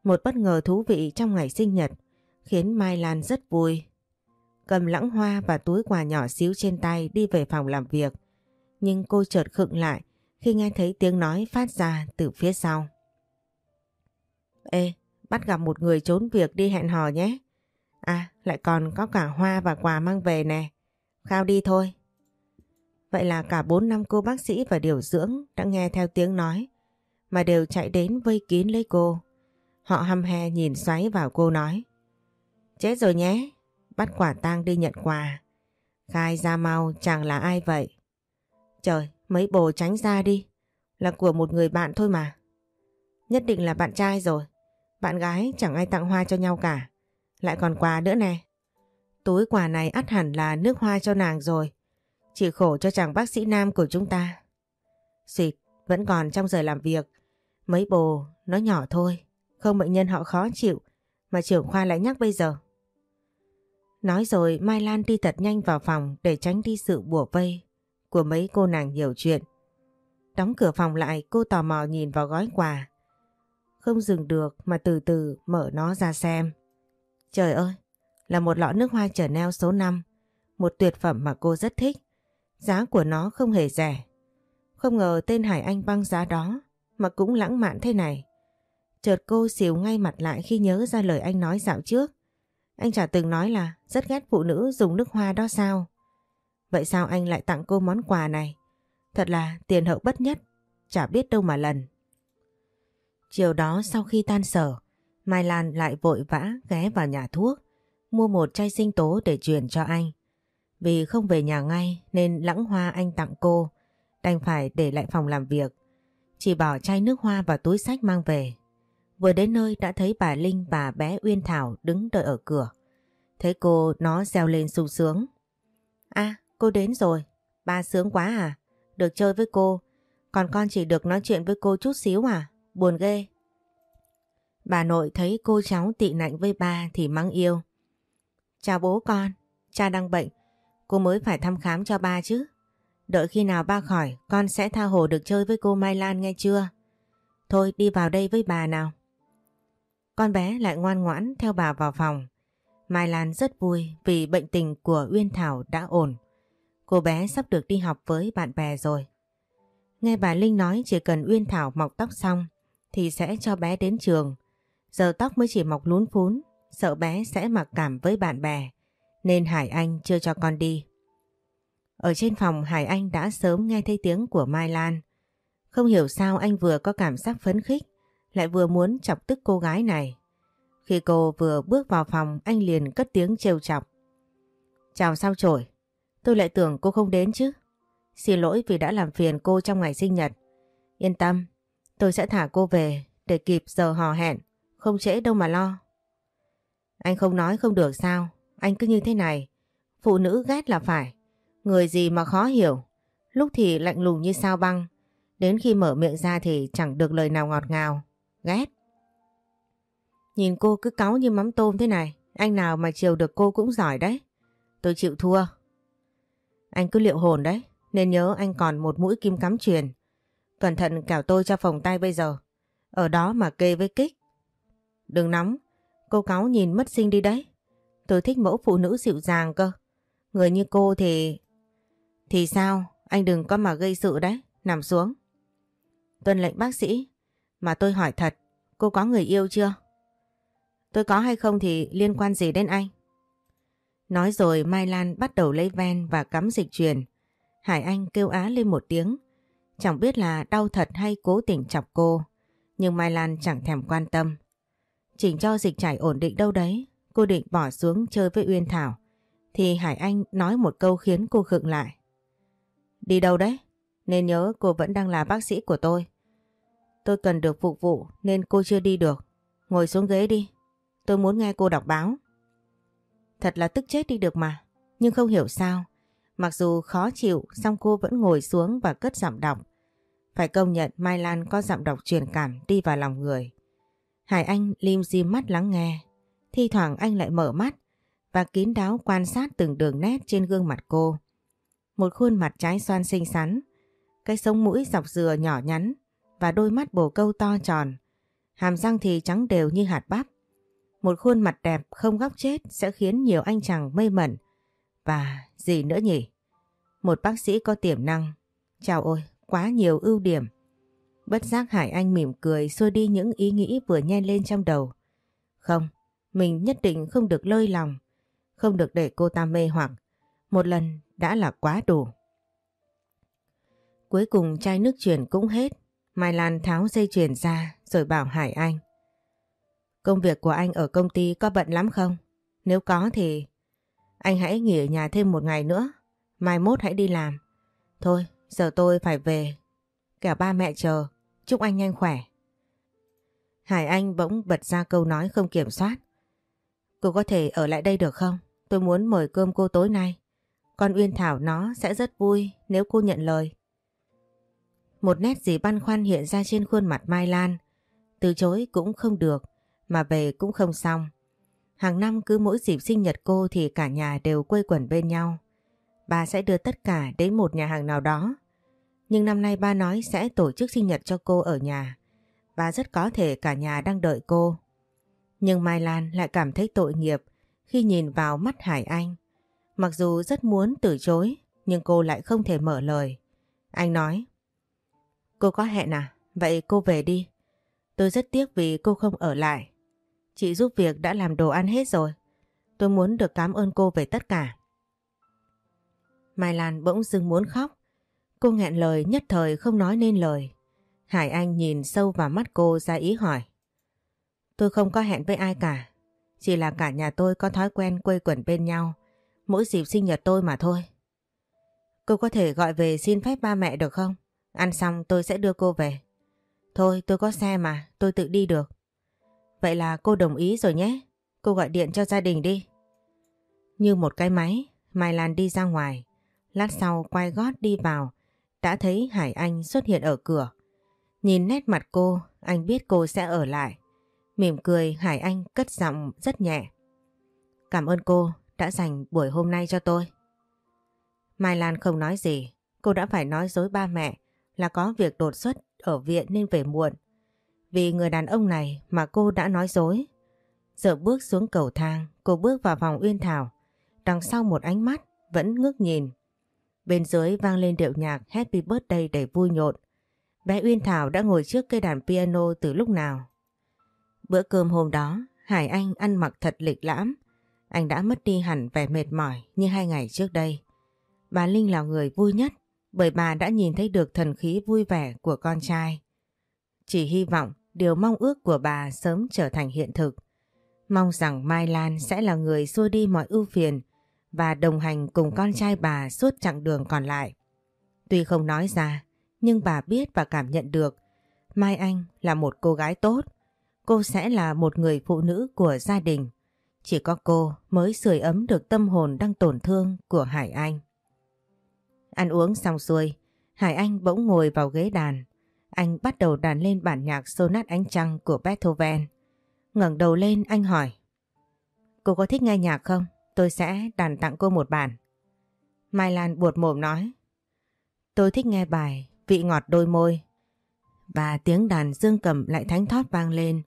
S1: Một bất ngờ thú vị trong ngày sinh nhật khiến Mai Lan rất vui. Cầm lãng hoa và túi quà nhỏ xíu trên tay đi về phòng làm việc. Nhưng cô chợt khựng lại khi nghe thấy tiếng nói phát ra từ phía sau. Ê, bắt gặp một người trốn việc đi hẹn hò nhé. À, lại còn có cả hoa và quà mang về nè. Khao đi thôi. Vậy là cả bốn năm cô bác sĩ và điều dưỡng đã nghe theo tiếng nói mà đều chạy đến vây kín lấy cô. Họ hăm he nhìn xoáy vào cô nói. Chết rồi nhé, bắt quả tang đi nhận quà. Khai ra mau chẳng là ai vậy? Trời, mấy bồ tránh ra đi, là của một người bạn thôi mà. Nhất định là bạn trai rồi, bạn gái chẳng ai tặng hoa cho nhau cả. Lại còn quà nữa nè. Túi quà này ắt hẳn là nước hoa cho nàng rồi. Chỉ khổ cho chàng bác sĩ nam của chúng ta. Xịt, vẫn còn trong giờ làm việc. Mấy bồ, nó nhỏ thôi. Không bệnh nhân họ khó chịu. Mà trưởng khoa lại nhắc bây giờ. Nói rồi Mai Lan đi thật nhanh vào phòng để tránh đi sự bùa vây của mấy cô nàng nhiều chuyện. Đóng cửa phòng lại cô tò mò nhìn vào gói quà. Không dừng được mà từ từ mở nó ra xem. Trời ơi, là một lọ nước hoa Chanel số 5. Một tuyệt phẩm mà cô rất thích. Giá của nó không hề rẻ. Không ngờ tên Hải Anh băng giá đó mà cũng lãng mạn thế này. Chợt cô xỉu ngay mặt lại khi nhớ ra lời anh nói dạo trước. Anh chả từng nói là rất ghét phụ nữ dùng nước hoa đó sao? Vậy sao anh lại tặng cô món quà này? Thật là tiền hậu bất nhất, chả biết đâu mà lần. Chiều đó sau khi tan sở, Mai Lan lại vội vã ghé vào nhà thuốc, mua một chai sinh tố để truyền cho anh. Vì không về nhà ngay nên lãng hoa anh tặng cô, đành phải để lại phòng làm việc. Chỉ bỏ chai nước hoa vào túi sách mang về. Vừa đến nơi đã thấy bà Linh và bé Uyên Thảo đứng đợi ở cửa. Thấy cô nó reo lên sung sướng. À cô đến rồi, ba sướng quá à, được chơi với cô. Còn con chỉ được nói chuyện với cô chút xíu à, buồn ghê. Bà nội thấy cô cháu tị nạnh với ba thì mắng yêu. Chào bố con, cha đang bệnh, cô mới phải thăm khám cho ba chứ. Đợi khi nào ba khỏi, con sẽ tha hồ được chơi với cô Mai Lan nghe chưa? Thôi đi vào đây với bà nào. Con bé lại ngoan ngoãn theo bà vào phòng. Mai Lan rất vui vì bệnh tình của Uyên Thảo đã ổn. Cô bé sắp được đi học với bạn bè rồi. Nghe bà Linh nói chỉ cần Uyên Thảo mọc tóc xong thì sẽ cho bé đến trường. Giờ tóc mới chỉ mọc lún phún, sợ bé sẽ mặc cảm với bạn bè, nên Hải Anh chưa cho con đi. Ở trên phòng Hải Anh đã sớm nghe thấy tiếng của Mai Lan. Không hiểu sao anh vừa có cảm giác phấn khích, lại vừa muốn chọc tức cô gái này. Khi cô vừa bước vào phòng anh liền cất tiếng trêu chọc. Chào sao trổi, tôi lại tưởng cô không đến chứ. Xin lỗi vì đã làm phiền cô trong ngày sinh nhật. Yên tâm, tôi sẽ thả cô về để kịp giờ hò hẹn, không trễ đâu mà lo. Anh không nói không được sao, anh cứ như thế này. Phụ nữ ghét là phải. Người gì mà khó hiểu. Lúc thì lạnh lùng như sao băng. Đến khi mở miệng ra thì chẳng được lời nào ngọt ngào. Ghét. Nhìn cô cứ cáu như mắm tôm thế này. Anh nào mà chiều được cô cũng giỏi đấy. Tôi chịu thua. Anh cứ liệu hồn đấy. Nên nhớ anh còn một mũi kim cắm truyền. Cẩn thận cào tôi cho phòng tay bây giờ. Ở đó mà kê với kích. Đừng nóng. Cô cáu nhìn mất sinh đi đấy. Tôi thích mẫu phụ nữ dịu dàng cơ. Người như cô thì... Thì sao? Anh đừng có mà gây sự đấy. Nằm xuống. Tuân lệnh bác sĩ. Mà tôi hỏi thật, cô có người yêu chưa? Tôi có hay không thì liên quan gì đến anh? Nói rồi Mai Lan bắt đầu lấy ven và cắm dịch truyền. Hải Anh kêu á lên một tiếng. Chẳng biết là đau thật hay cố tình chọc cô. Nhưng Mai Lan chẳng thèm quan tâm. Chỉnh cho dịch chảy ổn định đâu đấy. Cô định bỏ xuống chơi với Uyên Thảo. Thì Hải Anh nói một câu khiến cô khựng lại. Đi đâu đấy? Nên nhớ cô vẫn đang là bác sĩ của tôi. Tôi cần được phục vụ nên cô chưa đi được. Ngồi xuống ghế đi. Tôi muốn nghe cô đọc báo. Thật là tức chết đi được mà. Nhưng không hiểu sao. Mặc dù khó chịu song cô vẫn ngồi xuống và cất giọng đọc. Phải công nhận Mai Lan có giọng đọc truyền cảm đi vào lòng người. Hải Anh lim di mắt lắng nghe. Thi thoảng anh lại mở mắt và kín đáo quan sát từng đường nét trên gương mặt cô. Một khuôn mặt trái xoan xinh xắn, cái sống mũi dọc dừa nhỏ nhắn và đôi mắt bồ câu to tròn. Hàm răng thì trắng đều như hạt bắp. Một khuôn mặt đẹp không góc chết sẽ khiến nhiều anh chàng mê mẩn. Và gì nữa nhỉ? Một bác sĩ có tiềm năng. Chào ôi, quá nhiều ưu điểm. Bất giác Hải Anh mỉm cười xua đi những ý nghĩ vừa nhen lên trong đầu. Không, mình nhất định không được lơi lòng. Không được để cô ta mê hoặc. Một lần đã là quá đủ. Cuối cùng chai nước chuyển cũng hết. Mai Lan tháo dây chuyền ra rồi bảo Hải Anh. Công việc của anh ở công ty có bận lắm không? Nếu có thì anh hãy nghỉ ở nhà thêm một ngày nữa. Mai mốt hãy đi làm. Thôi, giờ tôi phải về. Kẻo ba mẹ chờ. Chúc anh nhanh khỏe. Hải Anh bỗng bật ra câu nói không kiểm soát. Cô có thể ở lại đây được không? Tôi muốn mời cơm cô tối nay. Con Uyên Thảo nó sẽ rất vui nếu cô nhận lời. Một nét gì băn khoăn hiện ra trên khuôn mặt Mai Lan. Từ chối cũng không được, mà về cũng không xong. Hàng năm cứ mỗi dịp sinh nhật cô thì cả nhà đều quây quẩn bên nhau. Bà sẽ đưa tất cả đến một nhà hàng nào đó. Nhưng năm nay ba nói sẽ tổ chức sinh nhật cho cô ở nhà. Và rất có thể cả nhà đang đợi cô. Nhưng Mai Lan lại cảm thấy tội nghiệp khi nhìn vào mắt Hải Anh. Mặc dù rất muốn từ chối, nhưng cô lại không thể mở lời. Anh nói, Cô có hẹn à? Vậy cô về đi. Tôi rất tiếc vì cô không ở lại. Chị giúp việc đã làm đồ ăn hết rồi. Tôi muốn được cảm ơn cô về tất cả. Mai Lan bỗng dưng muốn khóc. Cô nghẹn lời nhất thời không nói nên lời. Hải Anh nhìn sâu vào mắt cô ra ý hỏi. Tôi không có hẹn với ai cả. Chỉ là cả nhà tôi có thói quen quây quẩn bên nhau. Mỗi dịp sinh nhật tôi mà thôi. Cô có thể gọi về xin phép ba mẹ được không? Ăn xong tôi sẽ đưa cô về. Thôi tôi có xe mà, tôi tự đi được. Vậy là cô đồng ý rồi nhé. Cô gọi điện cho gia đình đi. Như một cái máy, Mai Lan đi ra ngoài. Lát sau quay gót đi vào, đã thấy Hải Anh xuất hiện ở cửa. Nhìn nét mặt cô, anh biết cô sẽ ở lại. Mỉm cười Hải Anh cất giọng rất nhẹ. Cảm ơn cô đã dành buổi hôm nay cho tôi. Mai Lan không nói gì, cô đã phải nói dối ba mẹ là có việc đột xuất ở viện nên về muộn. Vì người đàn ông này mà cô đã nói dối. Giờ bước xuống cầu thang, cô bước vào phòng Uyên Thảo. Đằng sau một ánh mắt vẫn ngước nhìn. Bên dưới vang lên điệu nhạc Happy Birthday đầy vui nhộn. Bé Uyên Thảo đã ngồi trước cây đàn piano từ lúc nào. Bữa cơm hôm đó, Hải Anh ăn mặc thật lịch lãm. Anh đã mất đi hẳn vẻ mệt mỏi như hai ngày trước đây. Bà Linh là người vui nhất bởi bà đã nhìn thấy được thần khí vui vẻ của con trai. Chỉ hy vọng điều mong ước của bà sớm trở thành hiện thực. Mong rằng Mai Lan sẽ là người xua đi mọi ưu phiền và đồng hành cùng con trai bà suốt chặng đường còn lại. Tuy không nói ra, nhưng bà biết và cảm nhận được Mai Anh là một cô gái tốt. Cô sẽ là một người phụ nữ của gia đình. Chỉ có cô mới sưởi ấm được tâm hồn đang tổn thương của Hải Anh. Ăn uống xong xuôi, Hải Anh bỗng ngồi vào ghế đàn. Anh bắt đầu đàn lên bản nhạc Sonat Ánh Trăng của Beethoven. ngẩng đầu lên anh hỏi. Cô có thích nghe nhạc không? Tôi sẽ đàn tặng cô một bản. Mai Lan buột mồm nói. Tôi thích nghe bài Vị ngọt đôi môi. Và tiếng đàn dương cầm lại thánh thót vang lên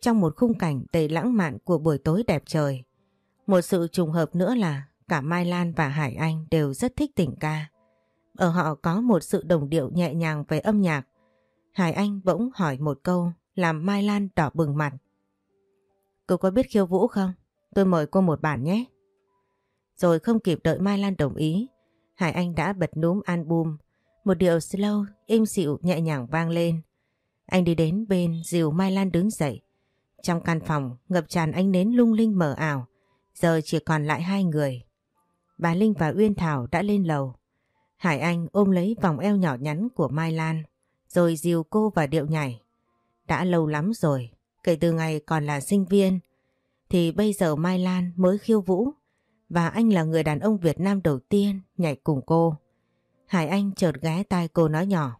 S1: trong một khung cảnh đầy lãng mạn của buổi tối đẹp trời. Một sự trùng hợp nữa là cả Mai Lan và Hải Anh đều rất thích tình ca. Ở họ có một sự đồng điệu nhẹ nhàng về âm nhạc. Hải Anh bỗng hỏi một câu làm Mai Lan đỏ bừng mặt. Cô có biết khiêu vũ không? Tôi mời cô một bản nhé. Rồi không kịp đợi Mai Lan đồng ý, Hải Anh đã bật núm album. Một điệu slow, êm dịu nhẹ nhàng vang lên. Anh đi đến bên dìu Mai Lan đứng dậy. Trong căn phòng ngập tràn ánh nến lung linh mờ ảo. Giờ chỉ còn lại hai người. Bà Linh và Uyên Thảo đã lên lầu. Hải Anh ôm lấy vòng eo nhỏ nhắn của Mai Lan rồi dìu cô vào điệu nhảy. Đã lâu lắm rồi, kể từ ngày còn là sinh viên thì bây giờ Mai Lan mới khiêu vũ và anh là người đàn ông Việt Nam đầu tiên nhảy cùng cô. Hải Anh chợt ghé tai cô nói nhỏ.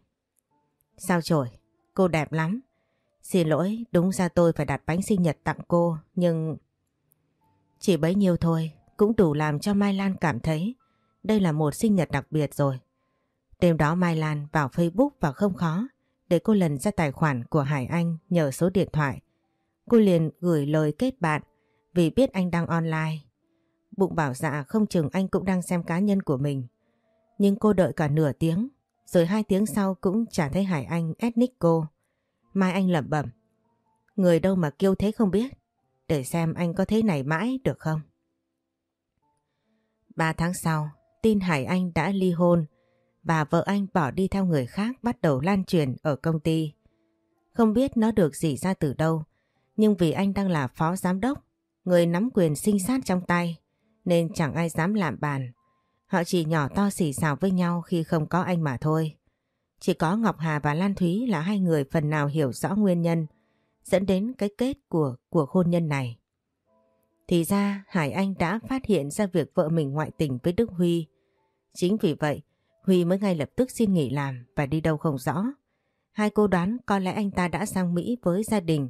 S1: Sao trời, cô đẹp lắm. Xin lỗi, đúng ra tôi phải đặt bánh sinh nhật tặng cô, nhưng... Chỉ bấy nhiêu thôi, cũng đủ làm cho Mai Lan cảm thấy đây là một sinh nhật đặc biệt rồi. Đêm đó Mai Lan vào Facebook và không khó để cô lần ra tài khoản của Hải Anh nhờ số điện thoại. Cô liền gửi lời kết bạn vì biết anh đang online. Bụng bảo dạ không chừng anh cũng đang xem cá nhân của mình. Nhưng cô đợi cả nửa tiếng, rồi hai tiếng sau cũng chả thấy Hải Anh ethnic cô. Mai anh lẩm bẩm. Người đâu mà kêu thế không biết. Để xem anh có thế này mãi được không? Ba tháng sau, tin Hải Anh đã ly hôn và vợ anh bỏ đi theo người khác bắt đầu lan truyền ở công ty. Không biết nó được gì ra từ đâu, nhưng vì anh đang là phó giám đốc, người nắm quyền sinh sát trong tay, nên chẳng ai dám làm bàn. Họ chỉ nhỏ to xỉ xào với nhau khi không có anh mà thôi. Chỉ có Ngọc Hà và Lan Thúy là hai người phần nào hiểu rõ nguyên nhân dẫn đến cái kết của cuộc hôn nhân này. Thì ra Hải Anh đã phát hiện ra việc vợ mình ngoại tình với Đức Huy. Chính vì vậy, Huy mới ngay lập tức xin nghỉ làm và đi đâu không rõ. Hai cô đoán có lẽ anh ta đã sang Mỹ với gia đình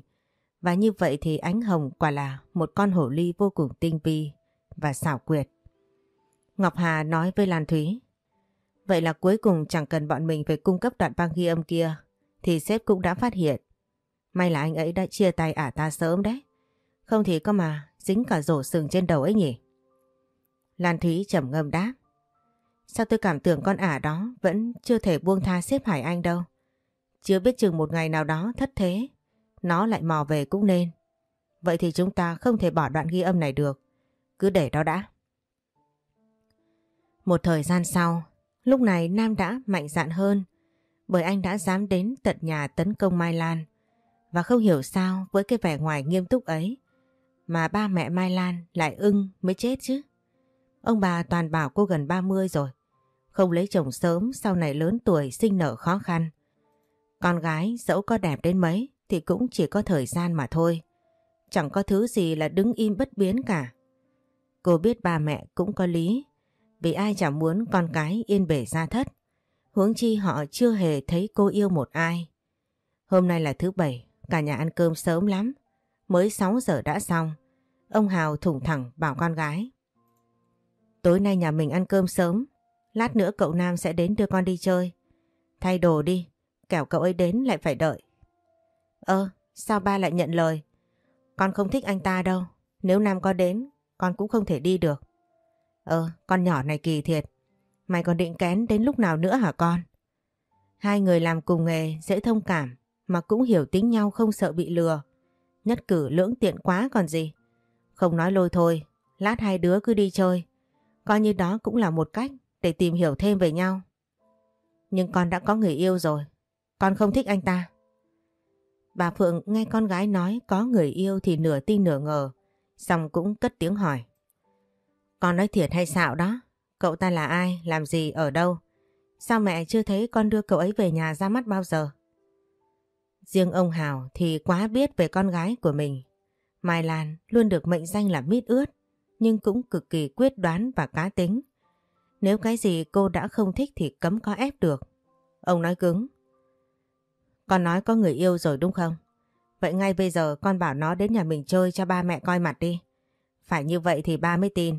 S1: và như vậy thì Ánh Hồng quả là một con hổ ly vô cùng tinh vi và xảo quyệt. Ngọc Hà nói với Lan Thúy, Vậy là cuối cùng chẳng cần bọn mình phải cung cấp đoạn băng ghi âm kia, thì sếp cũng đã phát hiện. May là anh ấy đã chia tay ả ta sớm đấy. Không thì có mà, dính cả rổ sừng trên đầu ấy nhỉ? Lan Thúy trầm ngâm đáp. Sao tôi cảm tưởng con ả đó vẫn chưa thể buông tha xếp Hải Anh đâu. Chưa biết chừng một ngày nào đó thất thế, nó lại mò về cũng nên. Vậy thì chúng ta không thể bỏ đoạn ghi âm này được. Cứ để đó đã. Một thời gian sau, lúc này Nam đã mạnh dạn hơn bởi anh đã dám đến tận nhà tấn công Mai Lan. Và không hiểu sao với cái vẻ ngoài nghiêm túc ấy mà ba mẹ Mai Lan lại ưng mới chết chứ. Ông bà toàn bảo cô gần 30 rồi. Không lấy chồng sớm sau này lớn tuổi sinh nở khó khăn. Con gái dẫu có đẹp đến mấy thì cũng chỉ có thời gian mà thôi. Chẳng có thứ gì là đứng im bất biến cả. Cô biết ba mẹ cũng có lý. Vì ai chẳng muốn con cái yên bể ra thất. Huống chi họ chưa hề thấy cô yêu một ai. Hôm nay là thứ bảy, cả nhà ăn cơm sớm lắm. Mới 6 giờ đã xong. Ông Hào thủng thẳng bảo con gái. Tối nay nhà mình ăn cơm sớm. Lát nữa cậu Nam sẽ đến đưa con đi chơi. Thay đồ đi, kẻo cậu ấy đến lại phải đợi. Ơ, sao ba lại nhận lời? Con không thích anh ta đâu. Nếu Nam có đến, con cũng không thể đi được. Ờ, con nhỏ này kỳ thiệt. Mày còn định kén đến lúc nào nữa hả con? Hai người làm cùng nghề dễ thông cảm mà cũng hiểu tính nhau không sợ bị lừa. Nhất cử lưỡng tiện quá còn gì. Không nói lôi thôi, lát hai đứa cứ đi chơi. Coi như đó cũng là một cách để tìm hiểu thêm về nhau. Nhưng con đã có người yêu rồi, con không thích anh ta. Bà Phượng nghe con gái nói có người yêu thì nửa tin nửa ngờ, xong cũng cất tiếng hỏi. Con nói thiệt hay xạo đó? Cậu ta là ai, làm gì, ở đâu? Sao mẹ chưa thấy con đưa cậu ấy về nhà ra mắt bao giờ? Riêng ông Hào thì quá biết về con gái của mình. Mai Lan luôn được mệnh danh là mít ướt, nhưng cũng cực kỳ quyết đoán và cá tính. Nếu cái gì cô đã không thích thì cấm có ép được. Ông nói cứng. Con nói có người yêu rồi đúng không? Vậy ngay bây giờ con bảo nó đến nhà mình chơi cho ba mẹ coi mặt đi. Phải như vậy thì ba mới tin.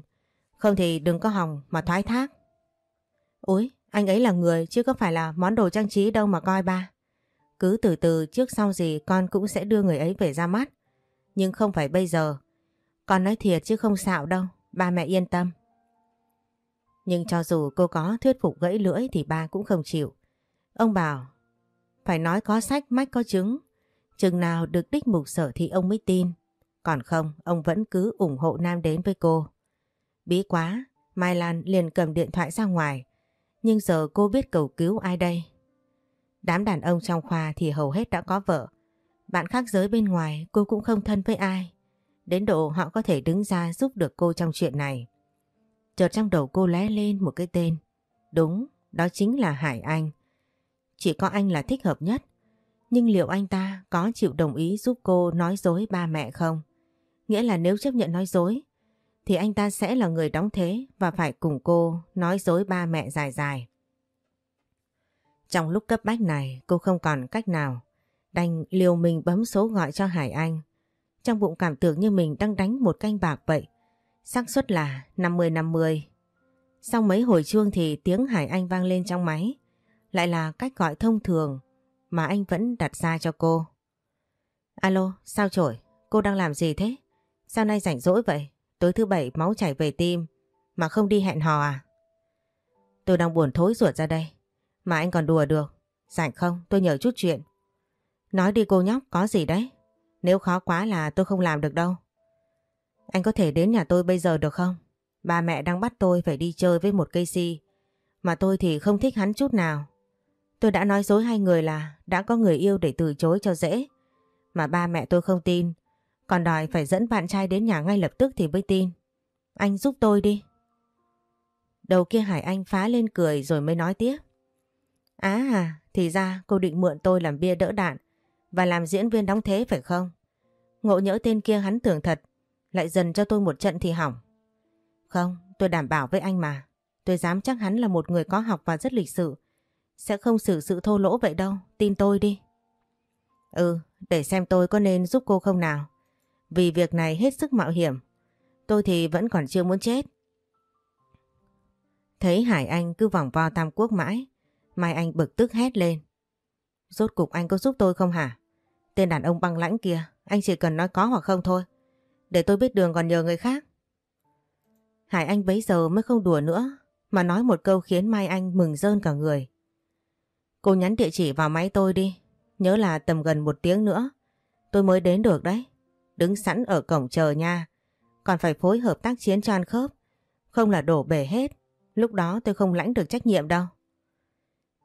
S1: Không thì đừng có hòng mà thoái thác. Úi, anh ấy là người chứ có phải là món đồ trang trí đâu mà coi ba. Cứ từ từ trước sau gì con cũng sẽ đưa người ấy về ra mắt. Nhưng không phải bây giờ. Con nói thiệt chứ không xạo đâu. Ba mẹ yên tâm. Nhưng cho dù cô có thuyết phục gãy lưỡi thì ba cũng không chịu. Ông bảo phải nói có sách mách có chứng. Chừng nào được đích mục sở thì ông mới tin. Còn không, ông vẫn cứ ủng hộ Nam đến với cô. Bí quá, Mai Lan liền cầm điện thoại ra ngoài. Nhưng giờ cô biết cầu cứu ai đây? Đám đàn ông trong khoa thì hầu hết đã có vợ. Bạn khác giới bên ngoài cô cũng không thân với ai. Đến độ họ có thể đứng ra giúp được cô trong chuyện này. Chợt trong đầu cô lóe lên một cái tên. Đúng, đó chính là Hải Anh. Chỉ có anh là thích hợp nhất. Nhưng liệu anh ta có chịu đồng ý giúp cô nói dối ba mẹ không? Nghĩa là nếu chấp nhận nói dối, thì anh ta sẽ là người đóng thế và phải cùng cô nói dối ba mẹ dài dài. Trong lúc cấp bách này cô không còn cách nào. Đành liều mình bấm số gọi cho Hải Anh. Trong bụng cảm tưởng như mình đang đánh một canh bạc vậy xác suất là 50-50. Sau mấy hồi chuông thì tiếng Hải Anh vang lên trong máy. Lại là cách gọi thông thường mà anh vẫn đặt ra cho cô. Alo, sao trổi? Cô đang làm gì thế? Sao nay rảnh rỗi vậy? Tối thứ bảy máu chảy về tim mà không đi hẹn hò à? Tôi đang buồn thối ruột ra đây. Mà anh còn đùa được. Rảnh không? Tôi nhờ chút chuyện. Nói đi cô nhóc, có gì đấy? Nếu khó quá là tôi không làm được đâu. Anh có thể đến nhà tôi bây giờ được không? Ba mẹ đang bắt tôi phải đi chơi với một cây si. Mà tôi thì không thích hắn chút nào. Tôi đã nói dối hai người là đã có người yêu để từ chối cho dễ. Mà ba mẹ tôi không tin. Còn đòi phải dẫn bạn trai đến nhà ngay lập tức thì mới tin. Anh giúp tôi đi. Đầu kia Hải Anh phá lên cười rồi mới nói tiếp. Á à, thì ra cô định mượn tôi làm bia đỡ đạn và làm diễn viên đóng thế phải không? Ngộ nhỡ tên kia hắn tưởng thật, lại dần cho tôi một trận thì hỏng. Không, tôi đảm bảo với anh mà. Tôi dám chắc hắn là một người có học và rất lịch sự. Sẽ không xử sự thô lỗ vậy đâu, tin tôi đi. Ừ, để xem tôi có nên giúp cô không nào. Vì việc này hết sức mạo hiểm. Tôi thì vẫn còn chưa muốn chết. Thấy Hải Anh cứ vòng vo Tam Quốc mãi, Mai Anh bực tức hét lên. Rốt cục anh có giúp tôi không hả? Tên đàn ông băng lãnh kia, anh chỉ cần nói có hoặc không thôi. Để tôi biết đường còn nhờ người khác. Hải Anh bấy giờ mới không đùa nữa, mà nói một câu khiến Mai Anh mừng rơn cả người. Cô nhắn địa chỉ vào máy tôi đi, nhớ là tầm gần một tiếng nữa. Tôi mới đến được đấy. Đứng sẵn ở cổng chờ nha. Còn phải phối hợp tác chiến cho ăn khớp. Không là đổ bể hết. Lúc đó tôi không lãnh được trách nhiệm đâu.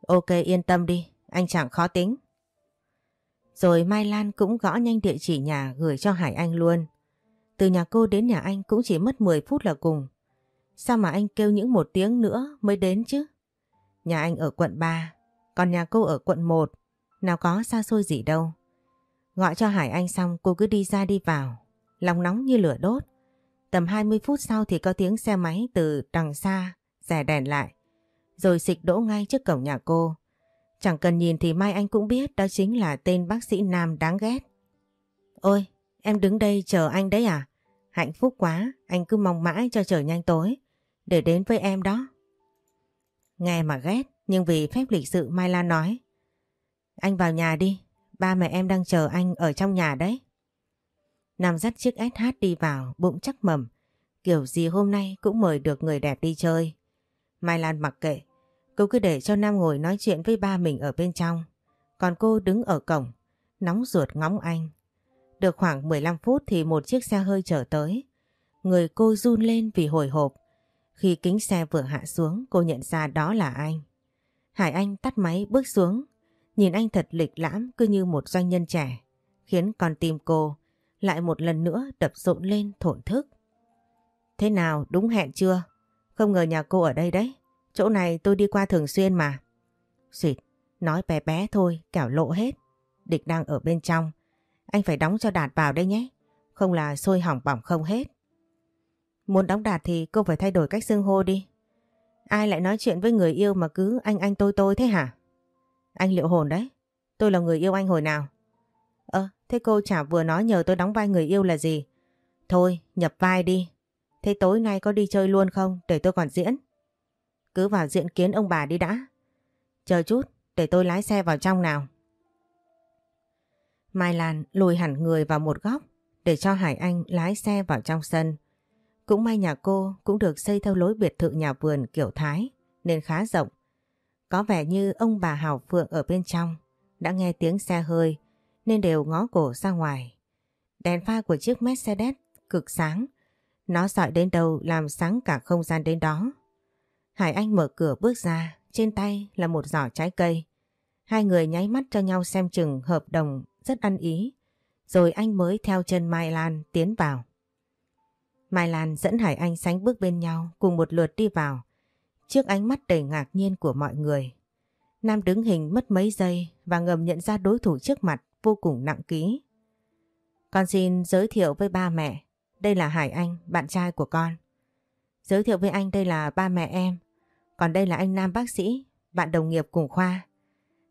S1: Ok yên tâm đi, anh chẳng khó tính. Rồi Mai Lan cũng gõ nhanh địa chỉ nhà gửi cho Hải Anh luôn. Từ nhà cô đến nhà anh cũng chỉ mất 10 phút là cùng. Sao mà anh kêu những một tiếng nữa mới đến chứ? Nhà anh ở quận 3, còn nhà cô ở quận 1. Nào có xa xôi gì đâu. Gọi cho Hải Anh xong cô cứ đi ra đi vào. Lòng nóng như lửa đốt. Tầm 20 phút sau thì có tiếng xe máy từ đằng xa rẻ đèn lại rồi xịch đỗ ngay trước cổng nhà cô. Chẳng cần nhìn thì Mai Anh cũng biết đó chính là tên bác sĩ Nam đáng ghét. Ôi, em đứng đây chờ anh đấy à? Hạnh phúc quá, anh cứ mong mãi cho trời nhanh tối, để đến với em đó. Nghe mà ghét, nhưng vì phép lịch sự Mai Lan nói. Anh vào nhà đi, ba mẹ em đang chờ anh ở trong nhà đấy. Nam dắt chiếc SH đi vào, bụng chắc mầm, kiểu gì hôm nay cũng mời được người đẹp đi chơi. Mai Lan mặc kệ, cô cứ để cho Nam ngồi nói chuyện với ba mình ở bên trong. Còn cô đứng ở cổng, nóng ruột ngóng anh. Được khoảng 15 phút thì một chiếc xe hơi chở tới. Người cô run lên vì hồi hộp. Khi kính xe vừa hạ xuống cô nhận ra đó là anh. Hải Anh tắt máy bước xuống. Nhìn anh thật lịch lãm cứ như một doanh nhân trẻ. Khiến con tim cô lại một lần nữa đập rộn lên thổn thức. Thế nào đúng hẹn chưa? Không ngờ nhà cô ở đây đấy. Chỗ này tôi đi qua thường xuyên mà. Xịt, nói bé bé thôi, kẻo lộ hết. Địch đang ở bên trong. Anh phải đóng cho Đạt vào đây nhé. Không là sôi hỏng bỏng không hết. Muốn đóng Đạt thì cô phải thay đổi cách xưng hô đi. Ai lại nói chuyện với người yêu mà cứ anh anh tôi tôi thế hả? Anh liệu hồn đấy. Tôi là người yêu anh hồi nào? Ơ, thế cô chả vừa nói nhờ tôi đóng vai người yêu là gì? Thôi, nhập vai đi. Thế tối nay có đi chơi luôn không? Để tôi còn diễn. Cứ vào diện kiến ông bà đi đã. Chờ chút, để tôi lái xe vào trong nào. Mai Lan lùi hẳn người vào một góc để cho Hải Anh lái xe vào trong sân. Cũng may nhà cô cũng được xây theo lối biệt thự nhà vườn kiểu Thái nên khá rộng. Có vẻ như ông bà Hảo Phượng ở bên trong đã nghe tiếng xe hơi nên đều ngó cổ ra ngoài. Đèn pha của chiếc Mercedes cực sáng, nó sọi đến đâu làm sáng cả không gian đến đó. Hải Anh mở cửa bước ra, trên tay là một giỏ trái cây. Hai người nháy mắt cho nhau xem chừng hợp đồng rất ăn ý, rồi anh mới theo chân Mai Lan tiến vào. Mai Lan dẫn Hải Anh sánh bước bên nhau cùng một lượt đi vào, trước ánh mắt đầy ngạc nhiên của mọi người. Nam đứng hình mất mấy giây và ngầm nhận ra đối thủ trước mặt vô cùng nặng ký. Con xin giới thiệu với ba mẹ, đây là Hải Anh, bạn trai của con. Giới thiệu với anh đây là ba mẹ em, còn đây là anh Nam bác sĩ, bạn đồng nghiệp cùng khoa.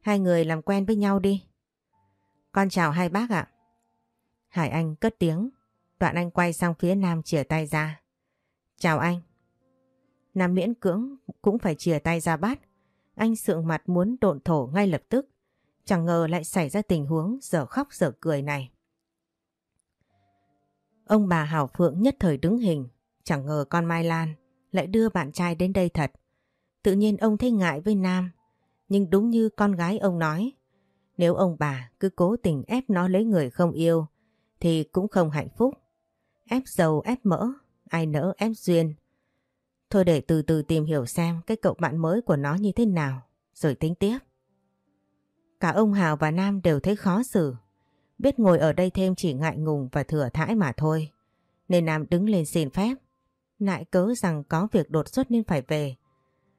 S1: Hai người làm quen với nhau đi. Con chào hai bác ạ. Hải Anh cất tiếng, đoạn anh quay sang phía Nam chìa tay ra. Chào anh. Nam miễn cưỡng cũng phải chìa tay ra bắt. Anh sượng mặt muốn độn thổ ngay lập tức. Chẳng ngờ lại xảy ra tình huống giờ khóc giờ cười này. Ông bà Hảo Phượng nhất thời đứng hình. Chẳng ngờ con Mai Lan lại đưa bạn trai đến đây thật. Tự nhiên ông thấy ngại với Nam. Nhưng đúng như con gái ông nói. Nếu ông bà cứ cố tình ép nó lấy người không yêu thì cũng không hạnh phúc. Ép dầu ép mỡ, ai nỡ ép duyên. Thôi để từ từ tìm hiểu xem cái cậu bạn mới của nó như thế nào, rồi tính tiếp. Cả ông Hào và Nam đều thấy khó xử. Biết ngồi ở đây thêm chỉ ngại ngùng và thừa thãi mà thôi. Nên Nam đứng lên xin phép. Nại cớ rằng có việc đột xuất nên phải về.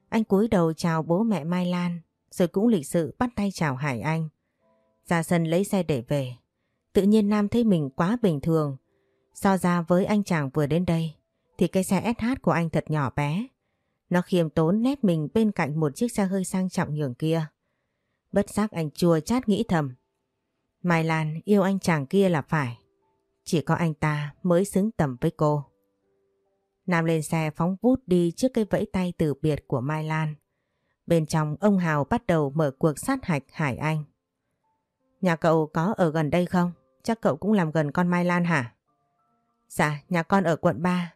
S1: Anh cúi đầu chào bố mẹ Mai Lan, rồi cũng lịch sự bắt tay chào Hải Anh. Ra sân lấy xe để về. Tự nhiên Nam thấy mình quá bình thường. So ra với anh chàng vừa đến đây, thì cái xe SH của anh thật nhỏ bé. Nó khiêm tốn nép mình bên cạnh một chiếc xe hơi sang trọng nhường kia. Bất giác anh chua chát nghĩ thầm. Mai Lan yêu anh chàng kia là phải. Chỉ có anh ta mới xứng tầm với cô. Nam lên xe phóng vút đi trước cái vẫy tay từ biệt của Mai Lan. Bên trong ông Hào bắt đầu mở cuộc sát hạch Hải Anh. Nhà cậu có ở gần đây không? Chắc cậu cũng làm gần con Mai Lan hả? Dạ, nhà con ở quận 3.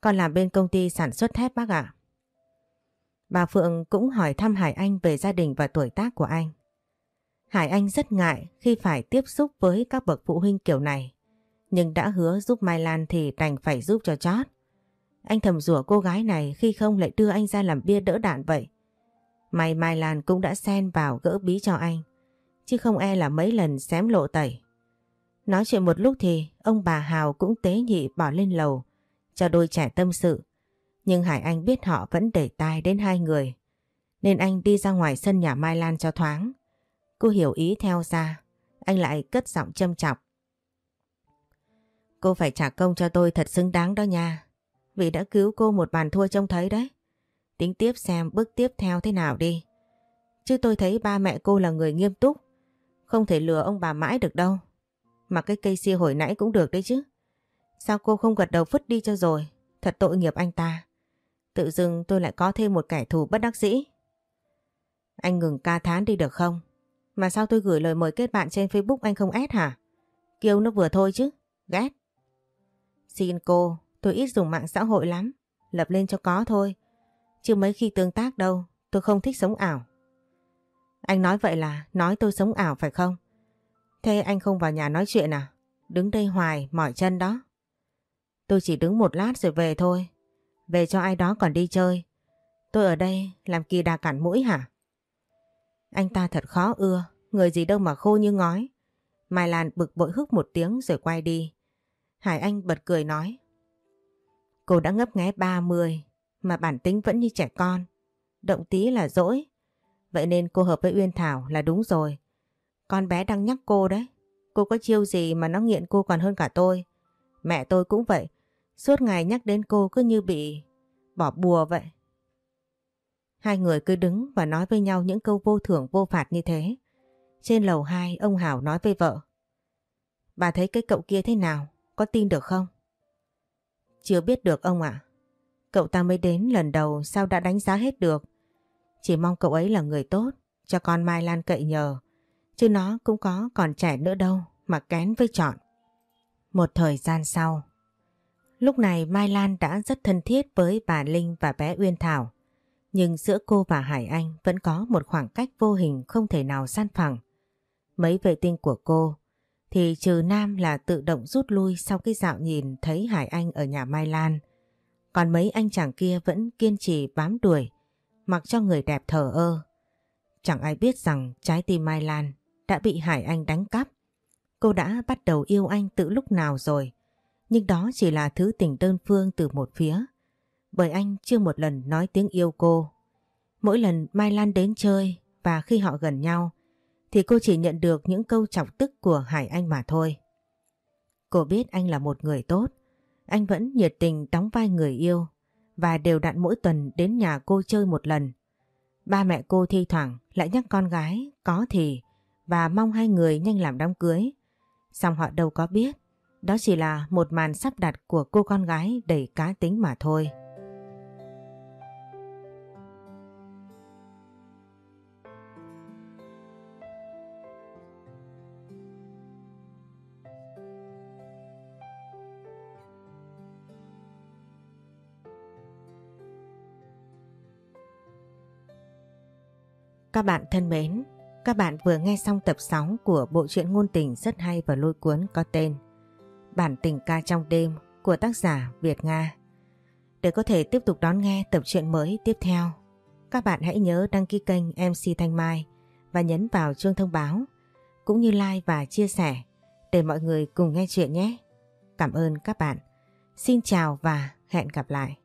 S1: Con làm bên công ty sản xuất thép bác ạ. Bà Phượng cũng hỏi thăm Hải Anh về gia đình và tuổi tác của anh. Hải Anh rất ngại khi phải tiếp xúc với các bậc phụ huynh kiểu này. Nhưng đã hứa giúp Mai Lan thì đành phải giúp cho chót. Anh thầm rủa cô gái này khi không lại đưa anh ra làm bia đỡ đạn vậy. May Mai Lan cũng đã xen vào gỡ bí cho anh. Chứ không e là mấy lần xém lộ tẩy. Nói chuyện một lúc thì, ông bà Hào cũng tế nhị bỏ lên lầu, cho đôi trẻ tâm sự. Nhưng Hải Anh biết họ vẫn để tai đến hai người. Nên anh đi ra ngoài sân nhà Mai Lan cho thoáng. Cô hiểu ý theo ra. Anh lại cất giọng châm chọc. Cô phải trả công cho tôi thật xứng đáng đó nha. Vì đã cứu cô một bàn thua trông thấy đấy. Tính tiếp xem bước tiếp theo thế nào đi. Chứ tôi thấy ba mẹ cô là người nghiêm túc. Không thể lừa ông bà mãi được đâu. Mà cái cây xia hồi nãy cũng được đấy chứ. Sao cô không gật đầu phứt đi cho rồi? Thật tội nghiệp anh ta. Tự dưng tôi lại có thêm một kẻ thù bất đắc dĩ. Anh ngừng ca thán đi được không? Mà sao tôi gửi lời mời kết bạn trên Facebook anh không ép hả? Kêu nó vừa thôi chứ. Ghét. Xin cô, tôi ít dùng mạng xã hội lắm. Lập lên cho có thôi. chứ mấy khi tương tác đâu, tôi không thích sống ảo. Anh nói vậy là nói tôi sống ảo phải không? Thế anh không vào nhà nói chuyện à? Đứng đây hoài, mỏi chân đó. Tôi chỉ đứng một lát rồi về thôi. Về cho ai đó còn đi chơi. Tôi ở đây làm kỳ đà cản mũi hả? Anh ta thật khó ưa, người gì đâu mà khô như ngói. Mai Lan bực bội hức một tiếng rồi quay đi. Hải Anh bật cười nói. Cô đã ngấp nghé 30 mà bản tính vẫn như trẻ con. Động tí là dỗi. Vậy nên cô hợp với Uyên Thảo là đúng rồi. Con bé đang nhắc cô đấy. Cô có chiêu gì mà nó nghiện cô còn hơn cả tôi. Mẹ tôi cũng vậy. Suốt ngày nhắc đến cô cứ như bị bỏ bùa vậy. Hai người cứ đứng và nói với nhau những câu vô thưởng, vô phạt như thế. Trên lầu 2 ông Hảo nói với vợ. Bà thấy cái cậu kia thế nào? Có tin được không? Chưa biết được, ông ạ. Cậu ta mới đến lần đầu, sao đã đánh giá hết được. Chỉ mong cậu ấy là người tốt, cho con Mai Lan cậy nhờ. Chứ nó cũng có còn trẻ nữa đâu mà kén với chọn. Một thời gian sau, lúc này Mai Lan đã rất thân thiết với bà Linh và bé Uyên Thảo. Nhưng giữa cô và Hải Anh vẫn có một khoảng cách vô hình không thể nào san phẳng. Mấy vệ tinh của cô thì trừ Nam là tự động rút lui sau cái dạo nhìn thấy Hải Anh ở nhà Mai Lan. Còn mấy anh chàng kia vẫn kiên trì bám đuổi, mặc cho người đẹp thờ ơ. Chẳng ai biết rằng trái tim Mai Lan đã bị Hải Anh đánh cắp. Cô đã bắt đầu yêu anh từ lúc nào rồi, nhưng đó chỉ là thứ tình đơn phương từ một phía. Bởi anh chưa một lần nói tiếng yêu cô. Mỗi lần Mai Lan đến chơi và khi họ gần nhau, thì cô chỉ nhận được những câu chọc tức của Hải Anh mà thôi. Cô biết anh là một người tốt, anh vẫn nhiệt tình đóng vai người yêu và đều đặn mỗi tuần đến nhà cô chơi một lần. Ba mẹ cô thi thoảng lại nhắc con gái có thì và mong hai người nhanh làm đám cưới. Xong họ đâu có biết, đó chỉ là một màn sắp đặt của cô con gái đầy cá tính mà thôi. Các bạn thân mến, các bạn vừa nghe xong tập 6 của bộ truyện ngôn tình rất hay và lôi cuốn có tên Bản tình ca trong đêm của tác giả Việt Nga. Để có thể tiếp tục đón nghe tập truyện mới tiếp theo, các bạn hãy nhớ đăng ký kênh MC Thanh Mai và nhấn vào chuông thông báo, cũng như like và chia sẻ để mọi người cùng nghe chuyện nhé. Cảm ơn các bạn. Xin chào và hẹn gặp lại.